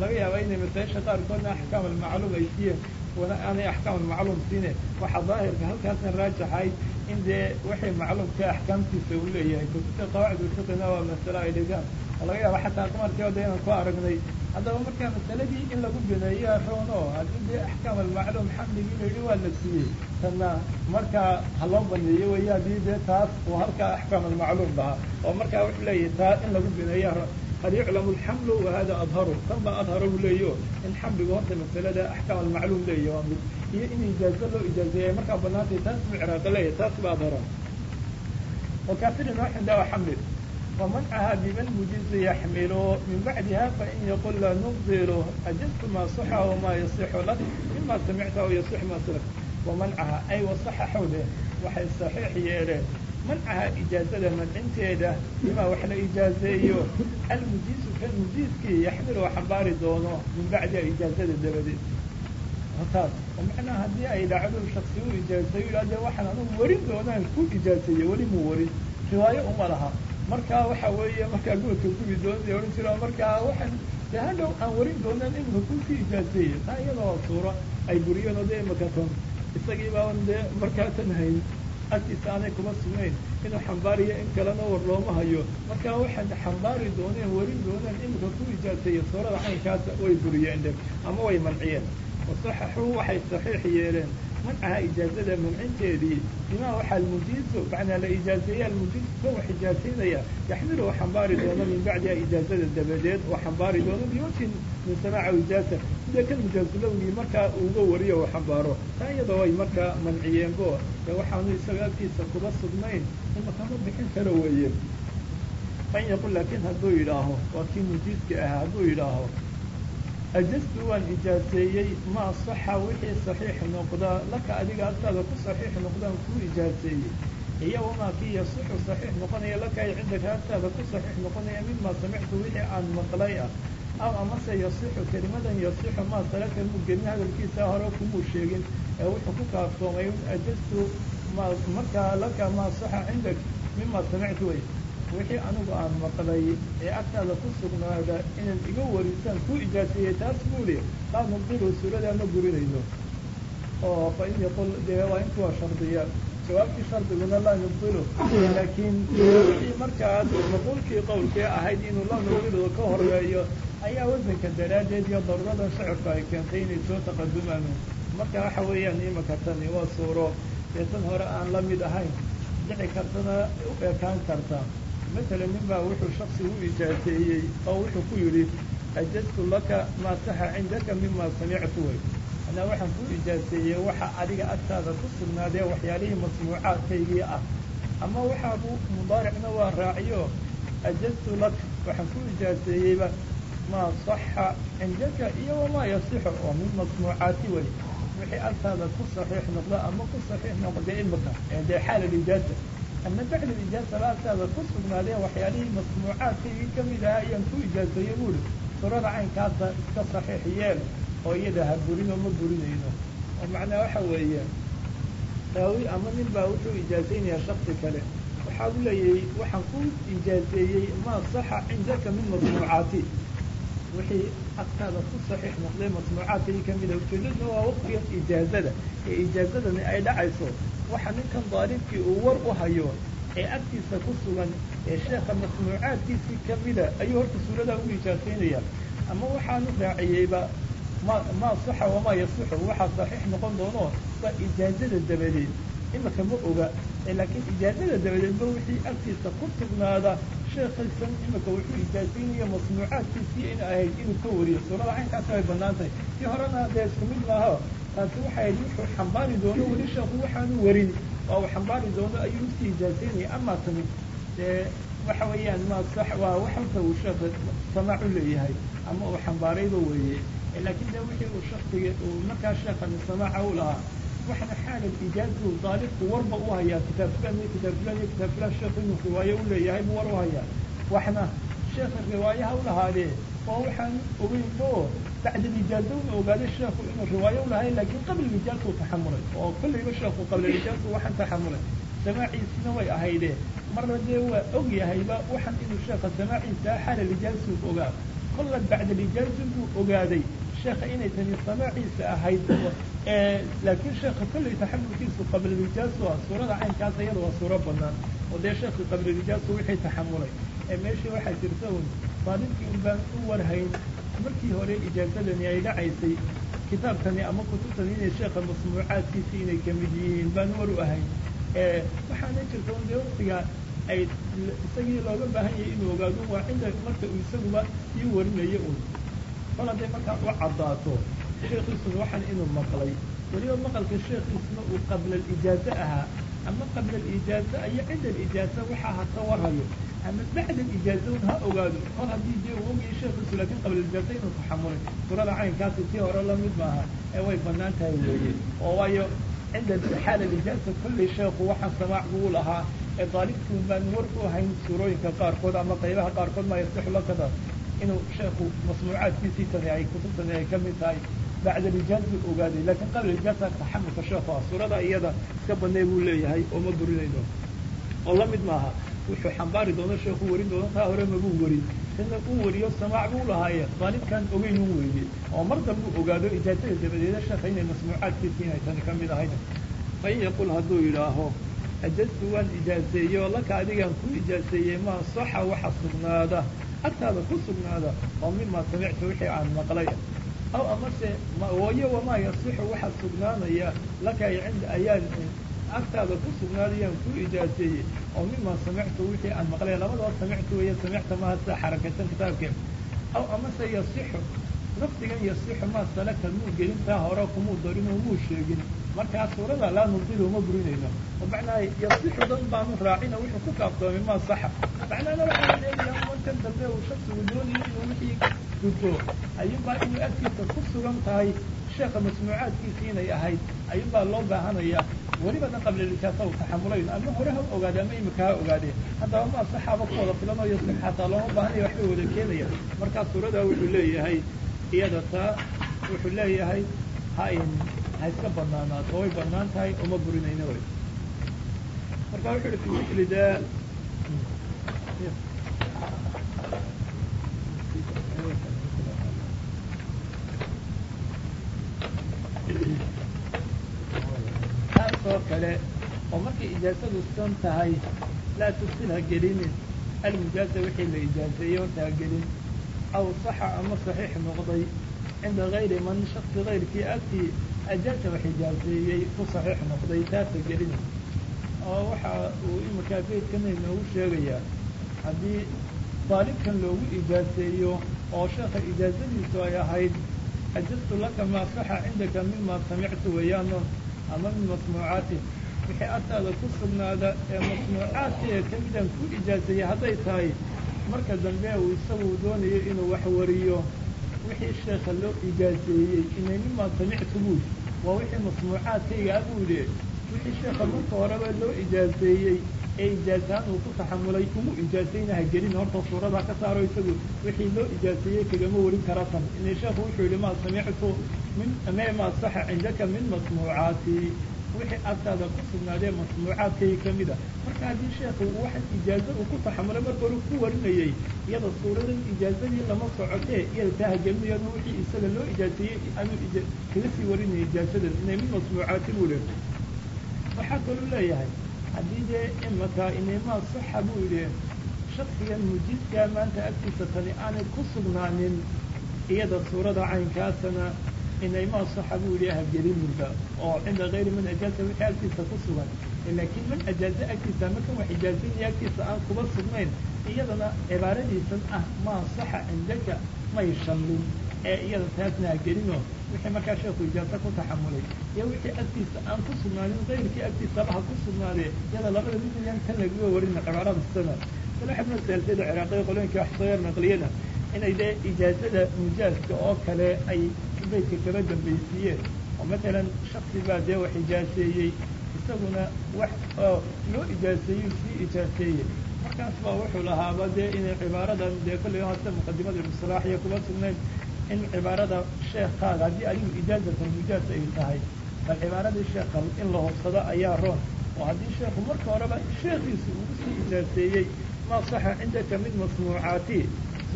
laga yaabaa inay masaisha qaarkoodna axkaam almacluum ay siiyeen aanay axkaam macluum siine waxaa daahirka halkaasna raajaxayd in dee waxay macluumka axkaamtiisa uu leeyahay. Kutubta qawaacid fiqina waa masale ay dhigaan. Laga yaaba xataa markii oda inaan ku aragnay. Haddaba markaa masaladii in lagu bineeyo roon oo haddii dee axkaam almacluum xamligii la yidhi waa la siiyey tanna markaa ha loo baneeyo weya haddii dee taas uu halkaa axkaam almacluum dhahaa oo markaa wuxuu leeyahay taa in lagu bineeyo qad yuclamu alxamlu wahada adharu kan baa adharahu leeyo in xamligu horta masalada axkaam almacluum leeyo waa mid iyo in ijaazo loo ijaazeeya markaa banaantay taas bu ciraaqa leeya taas ba adhara wakafirin waxin dawa xamlin wamancaha biman mujizu yaxmilu min bacdiha fain yaqul lanubdilu ajabtu ma saxa wama yasixu lak mima samicta aw yasix ma salak wamancaha ay wasaxaxowde waxay saxiix yeedheen mancaha ijaazada mancinteeda bimaa wax la ijaazeeyo almujiisu kalmujiiskii yaxmiluhu xambaari doono min bacdiha ijaazada dabadeed taas oo macnaha haddii ay dhacdo shaksi u ijaazeeyo ade waxaan anugu warin doonaan ku ijaazeeye weli mu warin. Riwaayo uma laha. Markaa waxa weeye markaa goodka kuwi doonaya ohan jira markaa waxaan de hadhow aan warin doonaan in hukunka ijaazeeye taa iyadoo suura ay buriyadoo de imaka ton isagiibaa de markaa hayn agtiisa aanay kuma sugnayn inuu xambaariyo in kalena war looma hayo. Markaa waxaan xambaari dooneen warin doonaan imika ku ijaazeeye suurada caynkaasa way buriyeen ama way manciyeen wasaxaxuu waxay saxiix yeeleen mancaha ijaazada mancinteedii bimaa waxaa almujiizu macnaa la ijaazeeya almujiizu kan wax ijaazaynaya yaxmilu xambaari doono min bacdiha ijaazada dabadeed oo xambaari doono biwajhin min samaaca ijaaza sida kan mujaazulowgii markaa uuga wariyo oo xambaaro taa iyadoo ay markaa manciyeenbo ee waxaanu isaga agtiisa kuba sugnayn imakama bixin karo weeye fan yaqul laakiin hadduu yidhaaho waa kii mujiizka ahaa hadduu yidhaaho ajaztu waan ijaazeeyey maa saxa wixii saxiix noqda laka adiga agtaada ku saxiix noqdaan kuu ijaazeeyey iyo wamaa kii yasixu saxiix noqonaya laka ay cindaka agtaada ku saxiix noqonaya mima samictu wixii aan maqlay ah. Aw amase yasixu kelimadan yasixu maa salaka muu gelin hadalkiisa hore kumuu sheegin. Ee wuxuu ku kaaftoomay ajaztu ma markaa laka maa saxa cindak mima samictu wey wixii anigu aan maqlay ee agtaada ku sugnaada inaad iga warisaan ku ijaaseeyey taas buuli laa nubdilu suuradaa ma gurinayno. Oo fa in yaqul dee waa intu waa shardiya. Jawaabtii shardiguna laa nubdilu. Laakiin wixii markaas maquulkii qowlkii ahayd inuu laa nubdilu ka horeeyo ayaa wasanka daraaddeed iyo daruuradan shacirku ay keentay inay soo taqadumaan. Marka waxa weeyaan imaka tani waa suuro. Dee tan hore aan la mid ahayn dhici kartana u ekaan karta masalan nin baa wuxuu shaksi u ijaazeeyey oo wuxuu ku yidhi ajaztu laka maa saxa cindaka mima samictu wey anaa waxaan ku ijaazeeyey waxa adiga agtaada ku sugnaadee waxyaalihii masmuucaadkaygii ah ama waxaabu mudaaricna waa raaciyo ajaztu lak waxaan ku ijaazeeyeyba maa saxa cindaka iyo wamaa yasixu oo min masmuucaati wey wixii agtaada ku saxiix noqda ama ku saxiix noqda imika dee xaal ama bacd agtaada ku sugnaadeen waxyaalihii masmuucaadkaygii ka mid ahaa ayaan ku ijaazeeye buuri surada caynkaasa iska saxiix yeel oo iyada ha burino ma burinayno oo macnaa waxa weeye raawi ama nin baa wuxuu ijaazaynaya shaksi kale waxaa u leeyahay waxaan ku ijaazeeyey maa saxa cindaka min masmuucaati wixii agtaada ku saxiix noqday masmuucaadkii kamida ujeedadna waa waqtiga ijaazada. Ee ijaazadani ay dhacayso waxa ninkan daalibkii uu war u hayo ee agtiisa ku sugan ee sheekha masmuucaadkiisii kamida ayuu horta suuradaa u ijaazaynaya ama waxaanu raaciyeyba ma maa saxa wamaa yasixu waxaa saxiix noqon doono waa ijaazada dabadeed. Imika ma oga laakiin ijaazada dabadeedba wixii agtiisa ku sugnaada sheekaysan imika wuxuu ijaazaynaya masmuucaadkiisii in ahayd inuu ka wariyo suurada caynkaas ay bannaan tahay tii horena dee isku mid maaho taasi waxay ahayd wuxuu xambaari doono weli sheekhu waxaanu warin oo uu xambaari doono ayuu u sii ijaazaynaya amaa tani dee waxa weeyaan ma waa wax halka uu sheekha samaac u leeyahay ama uu xambaarayba weeye laakiin de wixii uu shaksiga uu markaa sheekani samaaca u lahaa waxna xaala ijaazu daalibku warba u hayaa kitaab fulan iyo kitaab fulan iyo kitaab fulan sheekhu inuu riwaayo u leeyahay buu war u hayaa waxna sheekha riwaayaha u lahaadee waa waxaan ogeynbo bacda ijaaza una ogaaday sheekhu inuu riwaayo u lahay laakiin qabla ijaaza u taxamulay oo kollayba sheekhu qabla ijaaza waxaan taxamulay samaaciisina way ahayde marna dee waa og yahayba waxaan inuu sheekha samaaciisa xaala ijaaza ogaa kolla bacda ijaaza buu ogaaday sheekha inay tani samaaciisa ahayd laakiin sheekha kollay taxamulkiisu qablaliijaasu ah suurada caynkaas iyada waa suuro banaan oo dee sheekhi qablaliijaasu wixii taxamulay ee meeshii waxaa jirta un daalibkii un baan u warhayn markii hore ijaazadani ay dhacaysay kitaabkani ama kutubtani inay sheekha masmuucaadkiisii inay ka mid yihiin baan war u ahayn waxaana jirta un dee waktiga ay isagii looga baahan yahay inuu ogaado waa cinda marka isaguba sii warinayo un kol hadday markaa u caddaato sheekhiisuna waxaan inuu maqlay. Weliba maqalka sheekhiisuna uu qabla alijaaze ahaa. Ama qabla alijaaze iyo cinda alijaaze waxaa ha ka ama bacda alijaaze un ha ogaado. Kol haddii dee uu sheekhiisu laakiin qabla alijaaze inuu taxamulay suurada caynkaasi tii hore la mid maaha. Ee way bannaan tahay weeye. Oo waayo cinda xaal alijaaza kollay sheekhu waxaa samaac buu lahaa. Ee daalibkii baan war u hayn suurooyinka qaarkood ama qaybaha qaarkood ma yasixu lakada inuu sheekhu masmuucaadkiisii tani ay kutubtani ay ka mid tahay bacda alijaazi ogaaday laakiin qabla alijaaza taxamulka sheekhu ah suurada iyada iska banay buu leeyahay oo ma burinayno oo la mid maaha wuxuu xambaari doono sheekhu warin doono taa hore maguu warin sina uu wariyo samaac buu lahaaye daalibkan ogeyn un weeye oo mar dambu ogaado ijaazada dabadeeda sheekha inay masmuucaadkiisii inay tani ka mid ahayd fain yaqul hadduu yidhaaho ajaztu waan ijaazeeyey oo laka adigaan ku ijaazeeyey maa saxa waxa sugnaada agtaada ku sugnaada oo mima samictu wixii aan maqlay aw amase wayo wamaa yasixu waxa sugnaanaya laka cinda ayaan agtaada ku sugnaadayaan ku ijaazeeyey oo mima samictu wixii aan maqlay labadoo samictu weeye samicta maha sida xarakaysan kitaabkeen aw amase yasixu lafdigan yasixu maa salaka muu gelin taa hore kumuu darin oo muu sheegin markaa suurada laa nubdilu ma burinayno. Oo macnaha yasixu dan baanu raacina wuxuu ku kaaftoomay maa saxa. Macnahana waxaa leeyahay markan dambe uu shaksigu doonayo inuu wixii guto ayuunbaa inay agtiisa ku sugan tahay sheekha masmuucaadkiisii inay ahayd. Ayuunbaa loo baahanaya welibana u taxamulayn. Ama hore ha ogaade ama imika ha ogaade haddaba maa saxaaba ku wada filan oo yasix xataa looma baahanaya waxbay wada keenaya. Markaa suuradaa wuxuu leeyahay iyada taa wuxuu leeyahay ha ha iska banaanaato way bannaan tahay uma burinayna way marka wuxu uhi fi misli da taas oo kale oo markay ijaazadu san tahay laa tufsil gelinin almujaaza wixii la ijaazeeyey horta gelin aw saxa ama saxiix noqday cinda gayri man shaksi gayrkii agtii ajaaza wax ijaazeeyey ku saxiix noqday taasa gelin oo waxa uu iminkaa beydkana inoogu sheegayaa haddii daalibkan loogu ijaazeeyo oo sheekha ijaazadiisu ay ahayd ajaztu laka maa saxa cindaka mima samictu weeyaano ama min masmuucaati wixii agtaada ku sugnaada ee masmuucaadka kamidaan ku ijaazeeyey hadday tahay marka dambe uu isagu doonayo inuu wax wariyo wixii sheekha loo ijaazeeyey inay mima samictu buud waa wixii masmuucaadkayga a buu yidhi. Wixii sheekha marka horeba loo ijaazeeyey ee ijaazahaan uu ku taxamulay umu ijaazayna ha gelin horta suuradaa ka saaro isagu wixii loo ijaazeeyey kagama warin kara tan. Inay sheekhu wuxuu yidhi maa samictu min me maa saxa cindaka min masmuucaati wixii agtaada ku sugnaadee masmuucaadkayga ka mid a. Marka haddii sheekhu waxa ijaazo uu ku taxamulay marka hore ku warinayey iyada suuradan ijaazadii lama socotee iyada hagelinayano wixii isaga loo ijaazeeyey anuu kaga sii warinaya ijaazadan inay min masmuucaati buu le waxaa kaluu leeyahay haddii dee imaka inimaa saxa buu yidhi shaksigan mujidkaa maanta agtiisa tani aanay ku sugnaanin iyada suurada caynkaasana inaymaa saxa buu yidhi hagelinida oo cinda gayri man ajaaza wixii agtiisa ku sugan laakiin man ajaaze agtiisa markan wax ijaazinaya agtiisa aan kuba sugnayn iyadana cibaaradiisan ah maa saxa cindaka may shallin ee iyada taasna hagelino wixii markaa sheekhu ijaaza ku taxamulay iyo wixii agtiisa aan ku sugnaanin gayrkii agtiisaba ha ku sugnaadee iyada labada midayaan kan lagaga warina cibaarada sana salax ibnu saalsada ciraaqiya qolooyinkii naqliyana inay dee ijaazada mujaazka oo kale ay beydka kaba dambaysiiyeen oo matalan shaksi baa dee wax ijaazeeyey isaguna wax oo loo ijaazeeyey sii ijaazeeyey markaas baa wuxuu lahaaba dee inay cibaaradan dee kolley hasta muqadimada ibnu salaax iyo kuma sugnayn in cibaarada sheekaaga haddii adigu ijaazatan mujaaz ay tahay. Bal cibaaradii sheekha in la hubsado ayaa roon. Oo haddii sheekhu marka horeba sheekhiisi ugu sii ijaazeeyey maa saxa cindaka mid masmuucaati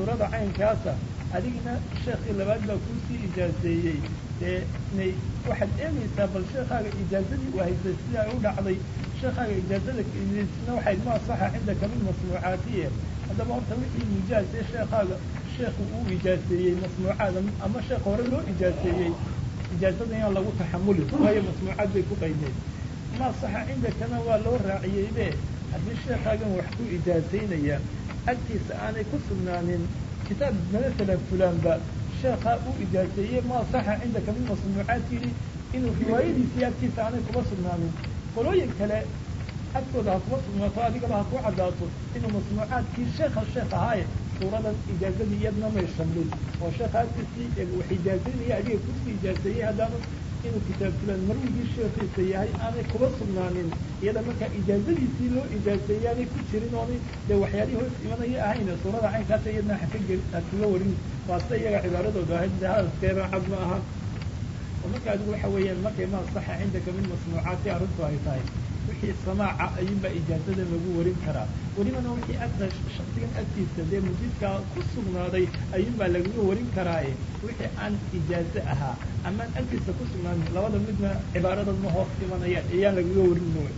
suurada caynkaasa adigina sheekii labaad baa kuusii ijaazeeyey dee inay waxaad eegaysaa bal sheekaaga ijaazadii u haysay sidii ay u dhacday sheekaaga ijaazada isna waxayd ma asaxa cindaka min masmuucaatiye haddaba horta wixii mujaazee sheekaaga sheekhu uu ijaazeeyey masmuucaada ama sheekh hore loo ijaazeeyey ijaazada inaan lagu taxamulin waayo masmuucaad bay ku qaydeen. Ma asaxa cindakana waa loo raaciyey be haddii sheekaagan wax ku ijaazaynaya agtiisa aanay ku sugnaanin kitaab maala fulanba sheekhaa uu ijaazeeyey ma asaxa cindaka min masmuucaadkiini inuu riwaayadiisii agtiisa aanay kuma sugnaanin. Qolooyin kale agtooda ha kuma sugnaato adigaba ha ku caddaato inuu masmuucaadkii sheekha sheekh ahaaye suuradan ijaazadii iyadna may shamlin. Oo sheekha agtiisii wax ijaazaynaya adiga ku sii ijaazeeyey haddaanu inuu kitaab fulan marwigii sheekiisa yahay aanay kuba sugnaanin iyada markaa ijaazadiisii loo aanay ku jirin oonay dee waxyaalihii hoos imanaya ahayne suurada caynkaasa iyadna haka hakaga warin waa sida iyaga cibaaradooda ahayd de hadalkeeda cad ma aha marka adigu waxa weeyaan markay ma saxa cindaka min masmuucaati arrintu ay tahay wixii samaaca ayuunbaa ijaazada lagu warin karaa. Welibana wixii agta shaksigan agtiisa dee mujiidkaa ku sugnaaday ayuunbaa lagaga warin karaaye. Wixii aan ijaaze ahaa amaan agtiisa ku sugnaanin labada midna cibaaradan ma hoos imanayaan ayaan lagaga warin mooy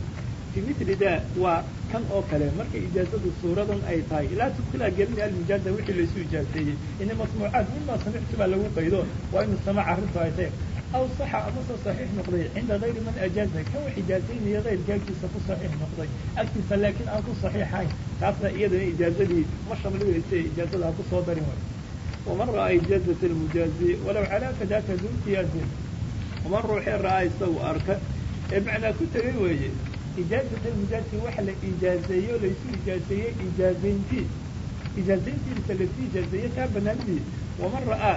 fi mitli da waa kan oo kale marka ijaazadu suuradan ay tahay laa tudkilaa gelina almujaaza wixii laysu ijaazeeyey ina masmuucaat mima samictu baa lagu qaydo waa inu samaac arrintu ay tahay aw saxa amase saxiix noqday cinda gayri man ajaaza kan wax ijaazaynaya gayrka agtiisa ku saxiix noqday agtiisa laakiin aan ku saxiixayn taasna iyadana ijaazadii ma shamligaysa ijaazada ha ku soo darin way waman ra'aa ijaazat almujaazi walow calaa fadaaka duntiyaasin waman ruuxii ra'aa isagu arka ee macnaa ku tegay weeye ijaazat almujaazi waxa la ijaazeeyo laysu ijaazeeyey ijaazayntii ijaazayntiisa laysu ijaazeeyey taa banaanidii waman ra'aa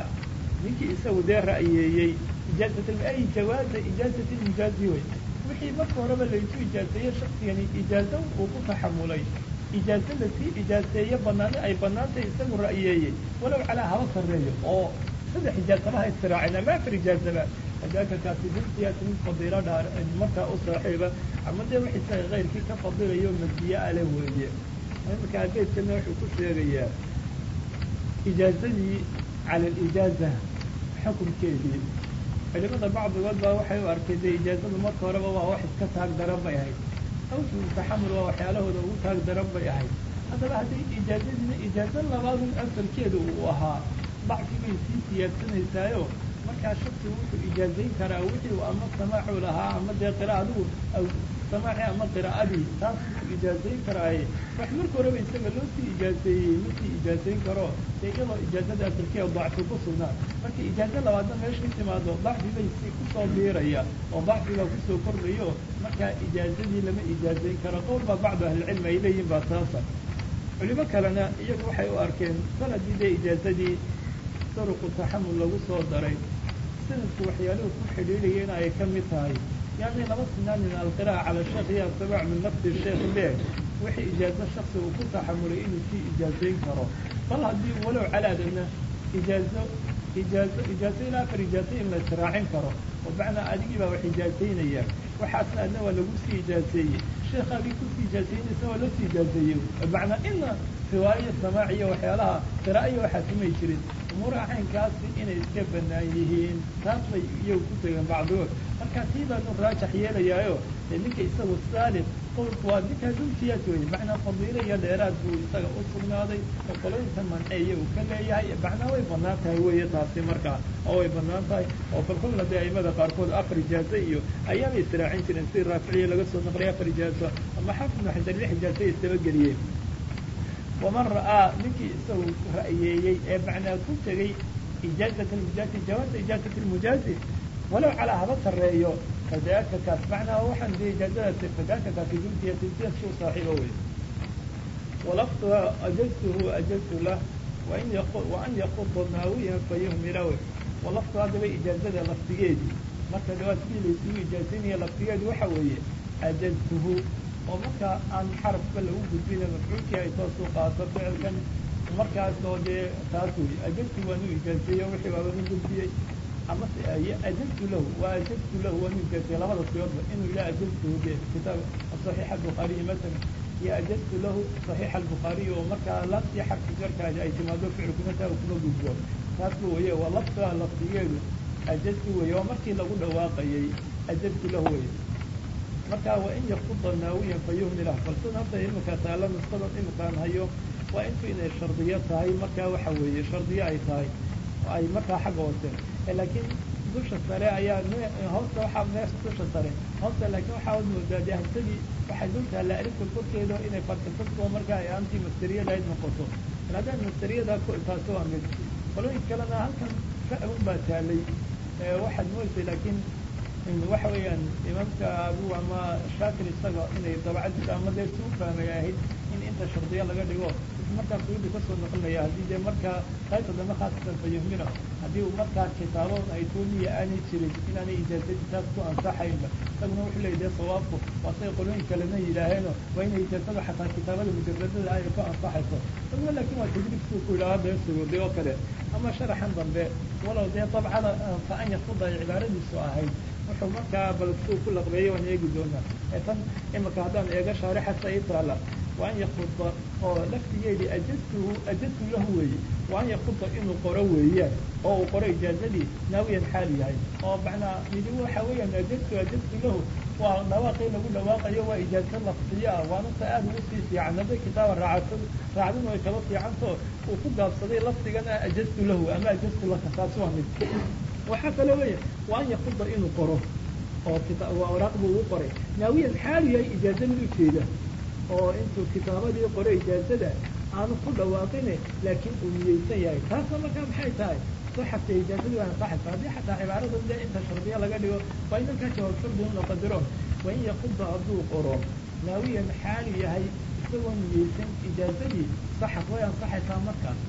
ninkii isagu dee ra'yeeyey ijaazat ay jawaaza ijaazat almujaazi wey wixii marka horeba laysu ijaazeeye shaksigani ijaazo uu ku taxamulay ijaazo la sii ijaazeeye banaani ay banaantay isagu ra'yeeyey walow calaa haba sarreeyo oo saddex ijaazabaha istiraaceen ama afar ijaazaba hadaaka kaasi dintiyaasi mid fadiilo dhaar markaa u saaxiiba ama dee wax isaga kayrkii ka fadilayo madiye ale weeye imarka abeedkana wuxuu ku sheegayaa ijaazadii cala alijaaza xukunkeedii culimada bacdigood baa waxay u arkay dee ijaazadu marka horeba waa wax iska taag daran bay ahayd awjuhu taxamul waa waxyaalahooda ugu taag daran bay ahayd haddaba haddii ijaazadiina ijaazo labaadun asalkeeda uu ahaa backi bay sii siyaadsanaysaayoo markaa shaksigu wuxuu ijaazayn karaa wixii ama samaacu lahaa ama dee qira adigu samaaci ama qiraa'adii taas wuxuu ijaazayn karaaye wax marka horeba isaga loo sii ijaazeeyey markii ijaazayn karo dee iyadoo ijaazada asalkeeda dacfi ku sugnaa marka ijaazo labaadna meesha ka timaado dacfi bay si ku soo biiraya oo dacfigaa ku soo kordhayo markaa ijaazadii lama ijaazayn karo qowl baa bacdu ahlicilmi ay leeyihiin baa taasa culimo kalena iyagu waxay u arkeen sanadii dee ijaazadii daruqu taxamul lagu soo daray sanadku waxyaaluhu ku xidhiidhaya in ay ka mid tahay yani lama sinaanin alqira'a cala sheekh iyo asabaac min nafsi sheekh leeg wixii ijaazo shaksi uu ku taxamulay inuu sii ijaazayn karo bal haddii walow calaadana ijaazo ijaazo ijaazo ilaa afar ijaazo in la israacin karo oo macnaa adigii baa wax ijaazaynaya waxaasna adna waa lagu sii ijaazeeyey sheekhaagii ku sii ijaazaynaysa waa loo sii ijaazeeyey macnaa ina riwaayo samaac iyo waxyaalaha qira'a iyo waxaasi may jirin umuuraha caynkaasi inay iska banaan yihiin. Taas bay iyagu ku tegeen bacdigood marka tii baanu raajax yeelayaayo dee ninka isagu saalib qowlku waa ninkaa duntiyaas weye macnaa fadiilo iyo dheeraad buu isaga u sugnaaday. Oo qoloyinka manceeye uu ka leeyahay. Macnaa way bannaan tahay weye taasi markaa oo way bannaan tahay. Oo kolkolna dee aimada qaarkood afar ijaazo iyo ayaabay israacin jireen si raaficiya laga soo naqlay afar ijaazo ama xafid xajar lix ijaazo ay isabageliyeen waman ra'aa ninkii isagu ra'yeeyey ee macnaa ku tegey ijaazat almujaazi jawaaza ijaazat almujaazi walow calaa haba sarreeyo fadaaka kaas macnaa waxaan dee ijaazadaasi fadaaka kaasi duntiyati suu saaxiibo wey walaftuha ajaztuhu ajaztu lah waan yaquda naawiyan fayuhmila wey walaftu haddaba ijaazada laftigeedii marka dhawaa sidii laysugu ijaazaynaya laftigeedu waxa weeye ajaztuhu oo markaa aan xarafba lagu gudbina mafcuulkii ay toos u qaato ficilkan markaas oo dee taas wey ajabtu waanu ijaazeeyo wixii baaba nu gudbiyey. Ama ajabtu lahu waa ajabtu lahu waanu ijaazeeye labada siyoodba inuu ilaa ajabtuhu de kitaab saxiix albukhaariyi masalan iyo ajabtu lahu saxiix albukhaariyi oo markaa laftii xarfi jarkaadi ay timaado ficilkuna taa uu kuma gudbo. Taasba weye waa laftaa laftigeedu ajadtu weye waa markii lagu dhawaaqayay ajadtu lahu weye marka waa in yakuda naawiyan fayuhmilah balse hadda imika taala nuskadan imikaan hayo waa intu inay shardiyo tahay. Markaa waxa weeye shardiyo ay tahay ay markaa xagga hoose laakiin dusha sare ayaa hoosta waxaa mees dusha sare. Hoosta laakiin waxaa ad moodaa de waxay dul taalla alifka korkeeda inay farkasanto markaa ay aantii masteriyadayd noqoto. Haddaan masteriyada taasi waa mid qolooyin kalena halkan fa'un baa taalay waxaad moodaysa laakiin waxa weeyaan imaamka abu ama shaakir isaga inay dabcadiisa ama dee si u fahmay ahayd in inta shardiya laga dhigo. Markaa suyuudi ka soo noqonaya haddii dee markaa qaybta dambe khaasatan fayuhmina haddii markaa kitaabo ay tooniya aanay jirin inaanay ijaazadii taas ku ansaxaynba isaguna wuxuu leeyay dee sawaabku waa say qolooyin kalena yidhaaheeno waa inay ijaazada xataa kitaabada mujaradada ay ku ansaxayso. Isaguna laakiin waa tajriibkuu ku yidhaha dee suyuudi oo kale. Ama sharaxan dambe walow dee dabcada fa an yakuda ay cibaaradiisu ahayd wuxuu markaa bal suu ku laqbeeyey waan eegi doonaa ee tan imika haddaan eego shaarixasa i taala waa an yakuda oo laftigeedii ajadtuhu ajadtu lahu weeye waa an yakuda inuu qoro weeyaan oo uu qoro ijaazadii naawiyan xaal yahay. Oo macnaa midi waxa weeyaan ajadtu ajadtu lahu waa dhawaaqii lagu dhawaaqayo waa ijaazo laftiya ah waanata aada ugu sii fiican hadday kitaaba raacad raacdin way kaba fiicanto uu ku gaabsaday lafdigana ajaztu lahu ama ajaztu laka taasi waa mid waxaa kale weya waa an yakuda inuu qoro oo waraaq buu ugu qoray. Naawiyan xaalu yahay ijaazadii ujeeda oo intuu kitaabadii qoray ijaazada aanu ku dhawaaqine laakiin uu niyeysan yahay. Taasna markaa maxay tahay? Saxabta ijaazadii waa ansaxaysa haddii xataa cibaarada de inta shardiya laga dhigo waa jawaab in la qadiro waa in yakuda hadduu qoro. Naawiyan xaalu yahay isagoo niyeysan ijaazadii saxab way ansaxaysaa markaas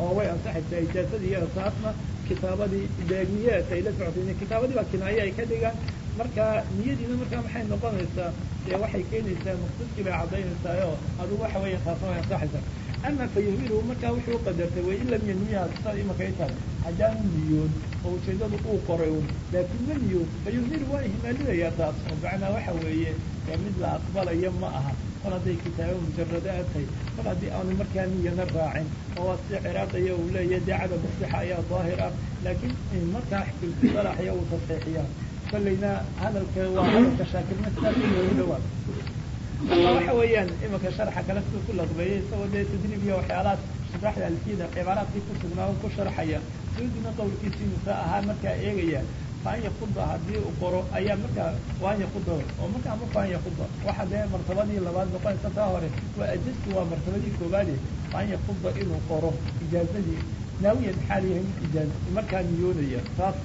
oo way ansaxaysaa ijaazadii iyada taasna kitaabadii niyaat ay la socotay kitaabadii baa kinaaye ay ka dhigaan. Marka niyadiina markaa maxay noqonaysaa? Dee waxay keenaysaa maqsadkii bay caddaynaysaa oo waxa weya taasna way ama fayuhmiluhu markaa wuxuu qadartay way in lam yanwiyaha sa imaka intaas haddaanu niyoon oo ujeedadu uu qoray un laakiin ma niyoon fayuhmilu waa ihmaalinayaa taas oo macnaa waxa weeye ee mid la aqbalayo ma aha kol hadday kitaabo mujarada a tahay kol haddii aanu markaa niyana raacin oo waa si ciraaqaya uu leeyahay dee cadam sixa ayaa daahir ah laakiin markaa xikilkusalaxya uu tasxiixiyaa kollayna hadalka waa hadalka shaakirna sidaas dhawaad marka waxa weeyaan imika sharxa kale siduu ku laqbeeyey isagoo dee tadriib iyo waxyaalahaas sharaxda alfiyada cibaaraadkii ku sugnaa ku sharxaya suudina qowlkiisii musa ahaa markaa eegaya faan yakuda haddii uu qoro ayaa markaa waan oo markaa ama faan yakuda waxa dee martabadii labaad noqonaysa taa hore waa ajastu waa martabadii koobaade faan yakuda inuu qoro ijaazadii. Naawiyan xaal yahay mid ijaaza markaa niyoonaya taas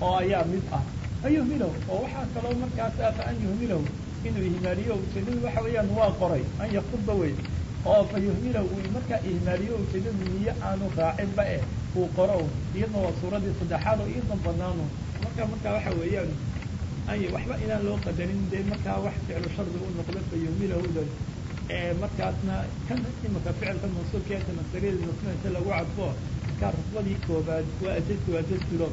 oo ayaa mid ah. Fayuhmilahu oo waxaa kaloo markaas ah fa an yuhmilahu inuu ihmaaliyo ujeedadu waxa weeyaan waa qoray an yakuda wey oo fa uu markaa ihmaaliyo ujeedadu niyo aanu raacinba eh uu qoro iyadna waa suuradii saddexaad oo iyadna banaano marka markaa waxa weeyaan waxba inaan loo qadarin dee markaa wax ficlu shardi u noqdo fa yuhmilahudan markaasna kan imika ficilka mansuubkeeta masariyada nasnaysa lagu cadfo markaa rutbadii koobaad waa ajadtu ajastulo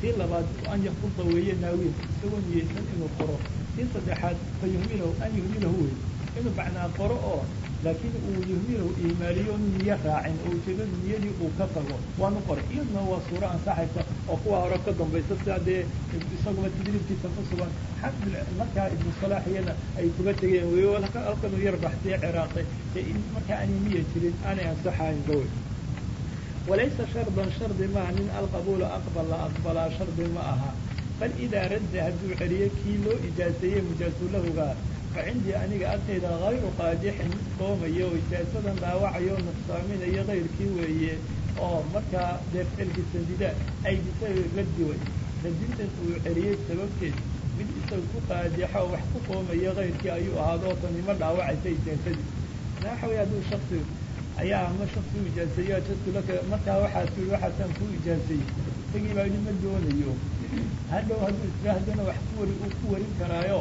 tii labaad an yakuda weeye naawiya isagoo niyeysan inuu qoro tii saddexaad fa yuhmilahu an yuhmilahu wey inuu macnaa qoro oo laakiin uu yuhmilahu ihmaaliyo niyo raacin oo ujeedadu niyadii uu ka tago waanu qoray. Iyadna waa suuro ansaxaysa oo kuwa hore ka dambaysa sidaa dee isaguba tadriibkiisa ku sugan markaa ibnu salaax iyana ay kuga tegeen wey halkan uu yar baxsiye ciraaqay ee in markaa aanay niya jirin aanay ansaxayn gawey walaysa shardan shardi maaha nin alqabuula aqbal la aqbalaa shardi ma aha bal idaa radda hadduu celiyo kii loo ijaaseeyey mujaasulahuga fa cindii aniga agtayda hayru qaadixin mid qoomayo oo ijaasadan dhaawacayo nuqsaaminayo kayrkii weeye oo markaa dee ficilkii sandida ay bisabi raddi way radintan uu celiyey sababteed mid isaga ku qaadixo oo wax ku qoomayo kayrkii ayuu ahaadoo tanimo dhaawacaysa ijaasadii waxa wey hadduu shaksi ayaa ama shaksi u ijaaseeyo jadkulaka markaa waxaas yii waxaasaan kuu ijaaseeyey isagii baa yidhi ma doonayo. Hadhow hadduu israahdana wax ku wari uu ku warin karaayo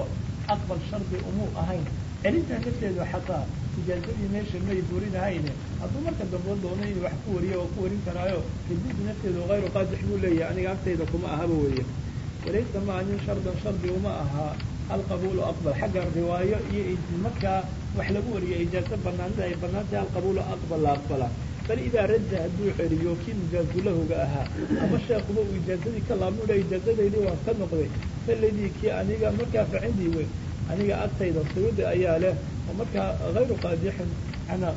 aqbal shardi umuu ahayn. Celintaa nafteedu xataa ijaazadii meesha may burinahayne hadduu marka dambe doono inuu wax ku wariyo oo ku warin karaayo radinta nafteedu hayru qaadix buu leeyahay aniga agtayda kuma ahaba weeye walaysa maa nin shardan shardi uma ahaa alqabuulu aqbal. Xagga riwaayo iyo markaa wax lagu wariyo ijaazo banaanida ay banaantahay alqabuulu aqbal la aqbala. Bal idaa radda hadduu celiyo kii mujaazulahuga ahaa. Ama sheekuba uu ijaazadii ka laamudha ijaazadaydii waan ka noqday. Faladii kii aniga markaa facindii wey aniga agtayda suyuudi ayaa leh. Oo markaa hayru qaadixin manaa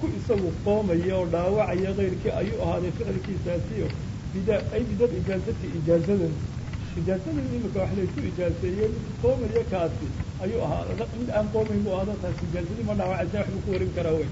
ku isagu qoomaya oo dhaawacaya kayrkii ayuu ahaaday ficilkiisaasiyo. Bida ay bidad ijaazati ijaazadan ijaasada imika wax laysu ijaaseeyey mid qoomaya kaasi. Ayuu ahaa mid aan qoomayn bu ada taas ijaazadii ma dhaawacaysa waxbuu ku warin karaa wey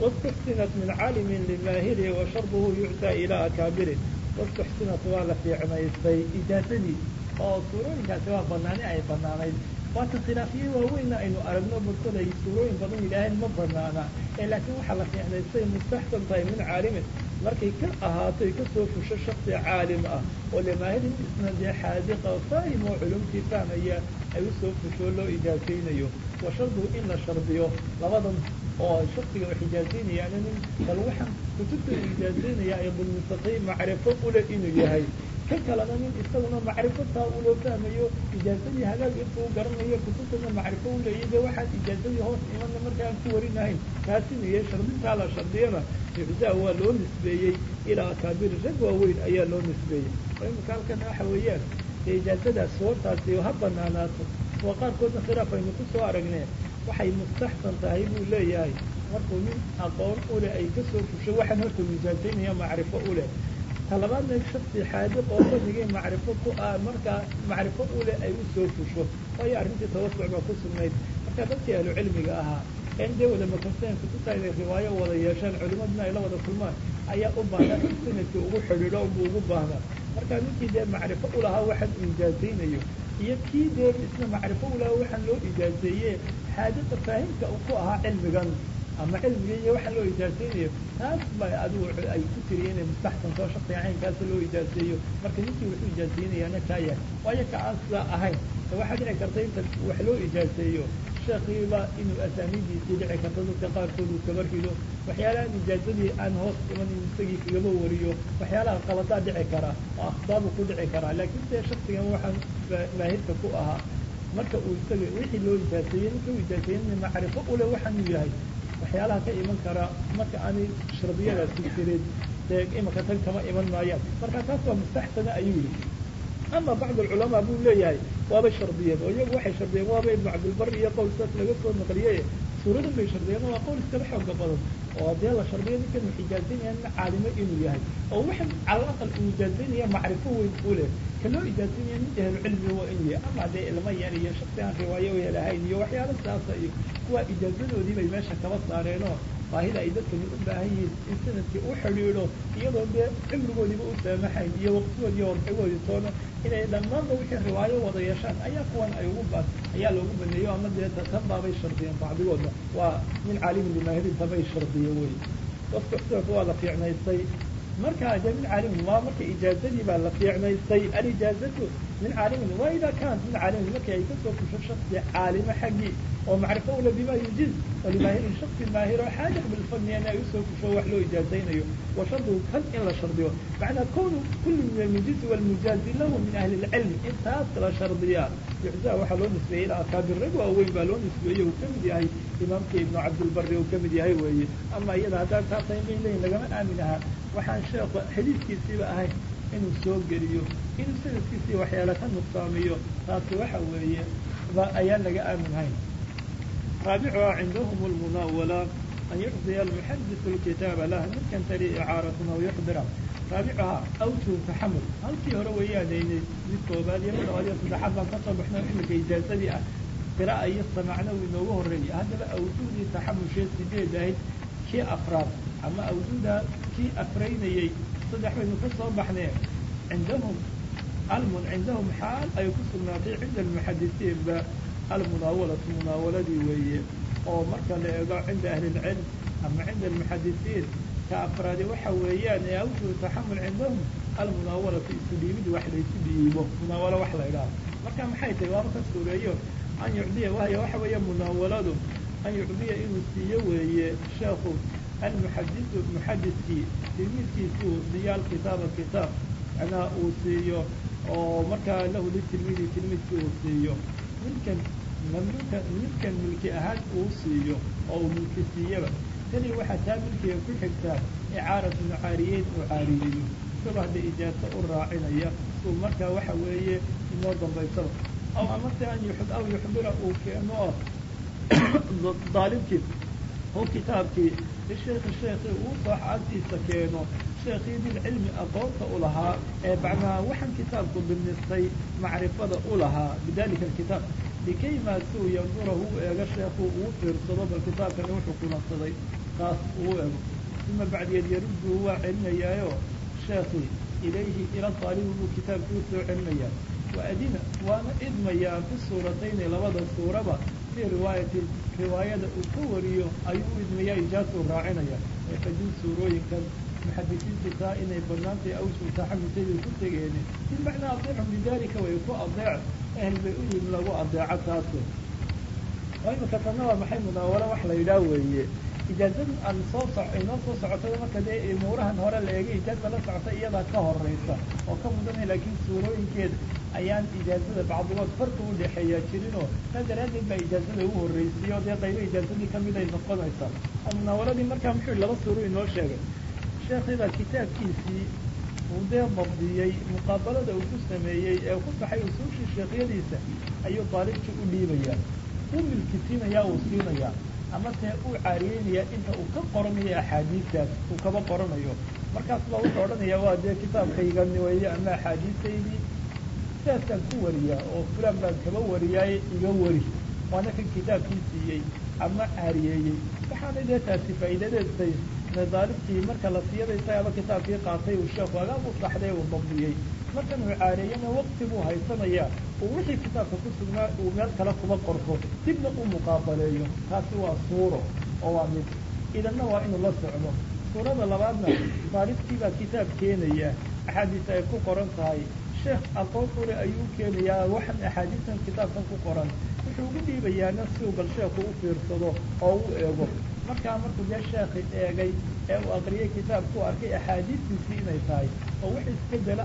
waاstuxsinat min calimin limaahiri washarbuhu yuctaa ilaa akaabirin wastuxsinat waa la fiicmaystay ijaazadii. Oo suurooyinkaasi waa banaani ay banaanayd waata khilaafiyey waaweynna aynu aragno markolay suurooyin badan yidhaaheen ma banaana ee laakiin waxaa la fiicmaystay mustaxsan tahay min caalimin markay ka ahaato ka soo fusho shaksi caalim ah oo limaahirin isna dee xaadiqa faahim oo culumtii fahmaya ay u soo fusho loo ijaazaynayo. Wa shardigu in la shardiyo. Labadan oo shaksiga wax ijaazaynayaan nin bal waxaan kutubta u ijaazaynaya ay dulmisatay macrifo ule inuu yahay ka kalena nin isaguna macrifo taa uloo fahmayo ijaazadii hagaag intuu garanayo kutubtana macrifo u leeyahy de waxaan ijaazadii hoos imana markaan ku warinahayn kaasinaye shardintaa la shardiyana iczaa waa loo nisbeeyey ilaa akaabiri rag waaweyn ayaa loo nisbeeyey. Oo imika halkan waxa weeyaan dee ijaazadaas soortaasi ha banaanaato oo qaarkoodna khilaaf aynu ku soo aragnee waxay mustaxsan tahay buu leeyahay. Markuu nin aqoon uleh ay ka soo fusho waxaan horta wijaazaynaya macrifo uleh talabaadna shaksi xaadiq oo fanigii macrifo ku ah markaa macrifo uleh ay u soo fusho. Waayo arrintii tawasuc baa ku sugnayd. Marka dadkii ahlu cilmiga ahaa en dee wada makaseen kutubta inay riwaayo wada yeeshaan culimadna ay la wada kulmaan ayaa u baahdaa in sannadkii ugu xidhiidho unbuu ugu baahdaa marka ninkii dee macrifo ulahaa waxaan u ijaazaynayo iyo kii dee isna macrifo ulahaa waxaan loo ijaazeeye xaadiqa faahimka ku ahaa cilmigan ama cilmiga iyo waxaa loo ijaazaynayo taas ba adigu ay ku tiriya inay mustaxsan soo shaksiga caynkaas loo ijaazeeyo marka ninkii wuxuu ijaazaynayaana kaa yahay waayo ka aan sidaa ahayn. Waxaa dhici karta inta wax loo ijaazeeyo sheekiiba inuu asaaniidiisii dhici karto dadka qaarkood uu kaba rido waxyaalaha ijaazadii aan hoos iman in isagii kagaba wariyo waxyaalaha qaladaa dhici kara oo akhbaabu ku dhici karaa laakiin se shaksigan waxaan maahirka ku ahaa. Marka uu isaga ule waxaanuu yahay waxyaalaha ka iman kara marka aanay shardiyadaasi jirin dee imaka tan kama iman maayaan. Marka taas waa mustaxsana ayuu yihi ama bacd alculamaa buu leeyahay waaba shardiyeen oo iyagu waxay shardiyeen waaba ibnu cabdilbar iyo qowl saas laga soo naqliyey suuradan bay shardiyeen waa qowl iskaba xooga badan oo haddii la shardiyo ninkan nin caalimo inuu yahay oo waxan cala aqal uu ijaazaynaya macrifo weyn u leh ka loo ijaazaynaya cilmi waa inuu yahay ama dee ilmo yar iyo shaksi aan riwaayo u helahayn iyo waxyaala sidaasa iyo kuwa ijaazadoodii meesha kaba saareenoo baahida ay dadkani u baahan yihiin in sannadkii u xidhiidho iyadoo dee cimrigoodiiba u saamaxayn iyo waqtigood iyo warcigoodii toono inay dhammaanba wixii riwaayo wada yeeshaan ayaa kuwan ay ugu ba ayaa loogu baneeyo ama dee tan baabay shardiyeen bacdigoodna waa min caalimin limaahirinta bay shardiye wey wastuxsirat waa la fiicnaystay markaa de min caalimin waa marka ijaazadii baa la fiicnaystay alijaazatu min caalimin wa ida kaanat min caalimin markii ay ka soo fusho shaksi caalimo xaggii oo macrifo ula bima yujiz walimaahirin shaksi maahiro xaadiq bilfadni in ay u soo fusho wax loo ijaazaynayo wa shardigu kan in la shardiyo. Macnaa kownu kulli min almujizi walmujaazi lahu min ahli lcilmi intaas la shardiyaa. Yuczaa waxaa loo nisbeeyey ilaa akaabir rag waaweyn baa loo nisbeeyey uu ka mid yahay imaamkii ibnu cabdilbari uu ka mid yahay weeye. Ama iyada haddaan bay leeyihiin lagama aamin ahaa waxaan sheekhu xadiidkiisiiba ahayn inuu soo geliyo inuu sanadkiisii waxyaala ka nuqsaamiyo. Taasi waxa weeye ayaan laga aaminhayn raabicuha cindahum lmunaawala an yuxdiya almuxadisu lkitaaba lah ninkan tali icaaratun aw yuxdira raabicuhaa awjuhu taxamul halkii hore weeyaanaynay mid koobaad iyo mid labaad iyo saddexaad baan ka soo baxno imika ijaazadii ah qira'a iyo samacna uu inoogu horreeyay haddaba awjuhdii taxamulshee sideed ahayd kii afraad ama awjuuda kii afraynayey saddex baynu ka soo baxnee cindahum almun cindahum xaal ay ku sugnaatay cinda almuxadisiinba. Almunaawalatu munaawaladii weeye oo marka la eego cinda ahli lcilm ama cinda almuxadisiin ka afraadi waxa weeyaan ee awjuhu taxamul cindahum almunaawalatu isu dhiibid wax laysu dhiibo. Munaawalo wax la idhaho marka maxay tahay? Waaba ka suureeyo an yucdiya waxa weeye munaawaladu an yucdiya inuu siiyo weeye sheekhu almuxadisu muxadiskii tilmiidkiisi uu siiyo alkitaaba kitaab macnaha uu siiyo oo markaa lahu litilmiidi tilmiidkii uu siiyo milkan mamluka midkan milki ahaan uu siiyo oo uu milki siiyaba tani waxaa taa milkiga ku xigtaa icaaratu mucaariyeyn uu caariyeeyo isagoo hadda ijaaso u raacinaya suu markaa waxa weeye inoo dambaysaba aw amase an aw yuxbira uu keeno lisheekhi sheekhi uu soo agtiisa keeno sheekhii bilcilmi aqoonta u lahaa ee bacnaa waxaan kitaabku binistay macrifada u lahaa bidalika alkitaab likay maa suu yandurahu u eego sheekhu uu fiirsado bal kitaabkani wuxuu kunadsaday taas uu ego uma bacdigeed yaruddu waa celinayaayo sheekhi ilayhi ila daalibi buu kitaabkii u soo celinayaa. Wa adina waana idmayaa fi suuratayni labada suuraba fii riwaayati riwaayada uu ka wariyo ayuu u idmayaa ijaasuu raacinaya ee fajin suurooyinkan muxadisiintu taa inay banaantay awsu taxamitadii ku tegeeni bimacnaa adeecum bidalika way ku adeec ehl bay u yihiin lagu adeeco taaso imika tanna waa maxay mudaawalo wax la yidhaah weeye ijaazada aan soo so inoo soo socotada marka dee umuurahan hore la eegay ijaaza la socota iyadaa ka horeysa oo ka mudanay laakiin suurooyinkeeda ayaan ijaazada bacdigood farka udhexeeya jirinoo saa daraaddeed baa ijaazada ugu horreysiiyo dee qaybo ijaazadii ka mid ay noqonaysaa oo munaawaladii markaa muxuu laba suuro inoo sheegay. Sheekhiba kitaabkiisii uu dee dabdiyey muqaabalada uu ku sameeyey ee ku saxay usuushii sheekhyadiisa ayuu daalibkii u dhiibayaa. Uu milkisiinayaa uu siinayaa ama see uu caariyeynayaa inta uu ka qoranayo axaadiistaas uu kaba qoranayo. Markaas baa wuxuu odhanayaa waa dee kitaabkaygani weeye ama axaadiistaydii sidaasaan ku wariyaa oo fulan baan kaba wariyaaye iga wari. Waana kan kitaabkii siiyey ama caariyeeyey waxaana dee taasi faa'iidadeedtay. Daalibkii marka la siiyada isagaaba kitaabkii qaatay uu sheekhu agaab u saxday uu dabdiyey markan uu waqti buu haysanayaa uu wixii kitaabka ku sugnaa uu meel kale kuma qorto dibna u muqaabaleeyo. Taasi waa suuro oo waa mid. Idanna waa inuu la socdo. Suurada labaadna daalibkii baa kitaab keenaya axaadiis ay ku qoran tahay. Sheekh aqoon ule ayuu keenayaa waxan axaadiistan kitaabkan ku qoran. Wuxuu ugu dhiibayaana si uu bal sheekhu u fiirsado oo u eego. Markaa markuu dee sheekhi eegay ee uu aqriyey kitaabku arkay axaadiistiisii inay tahay oo wax isbedela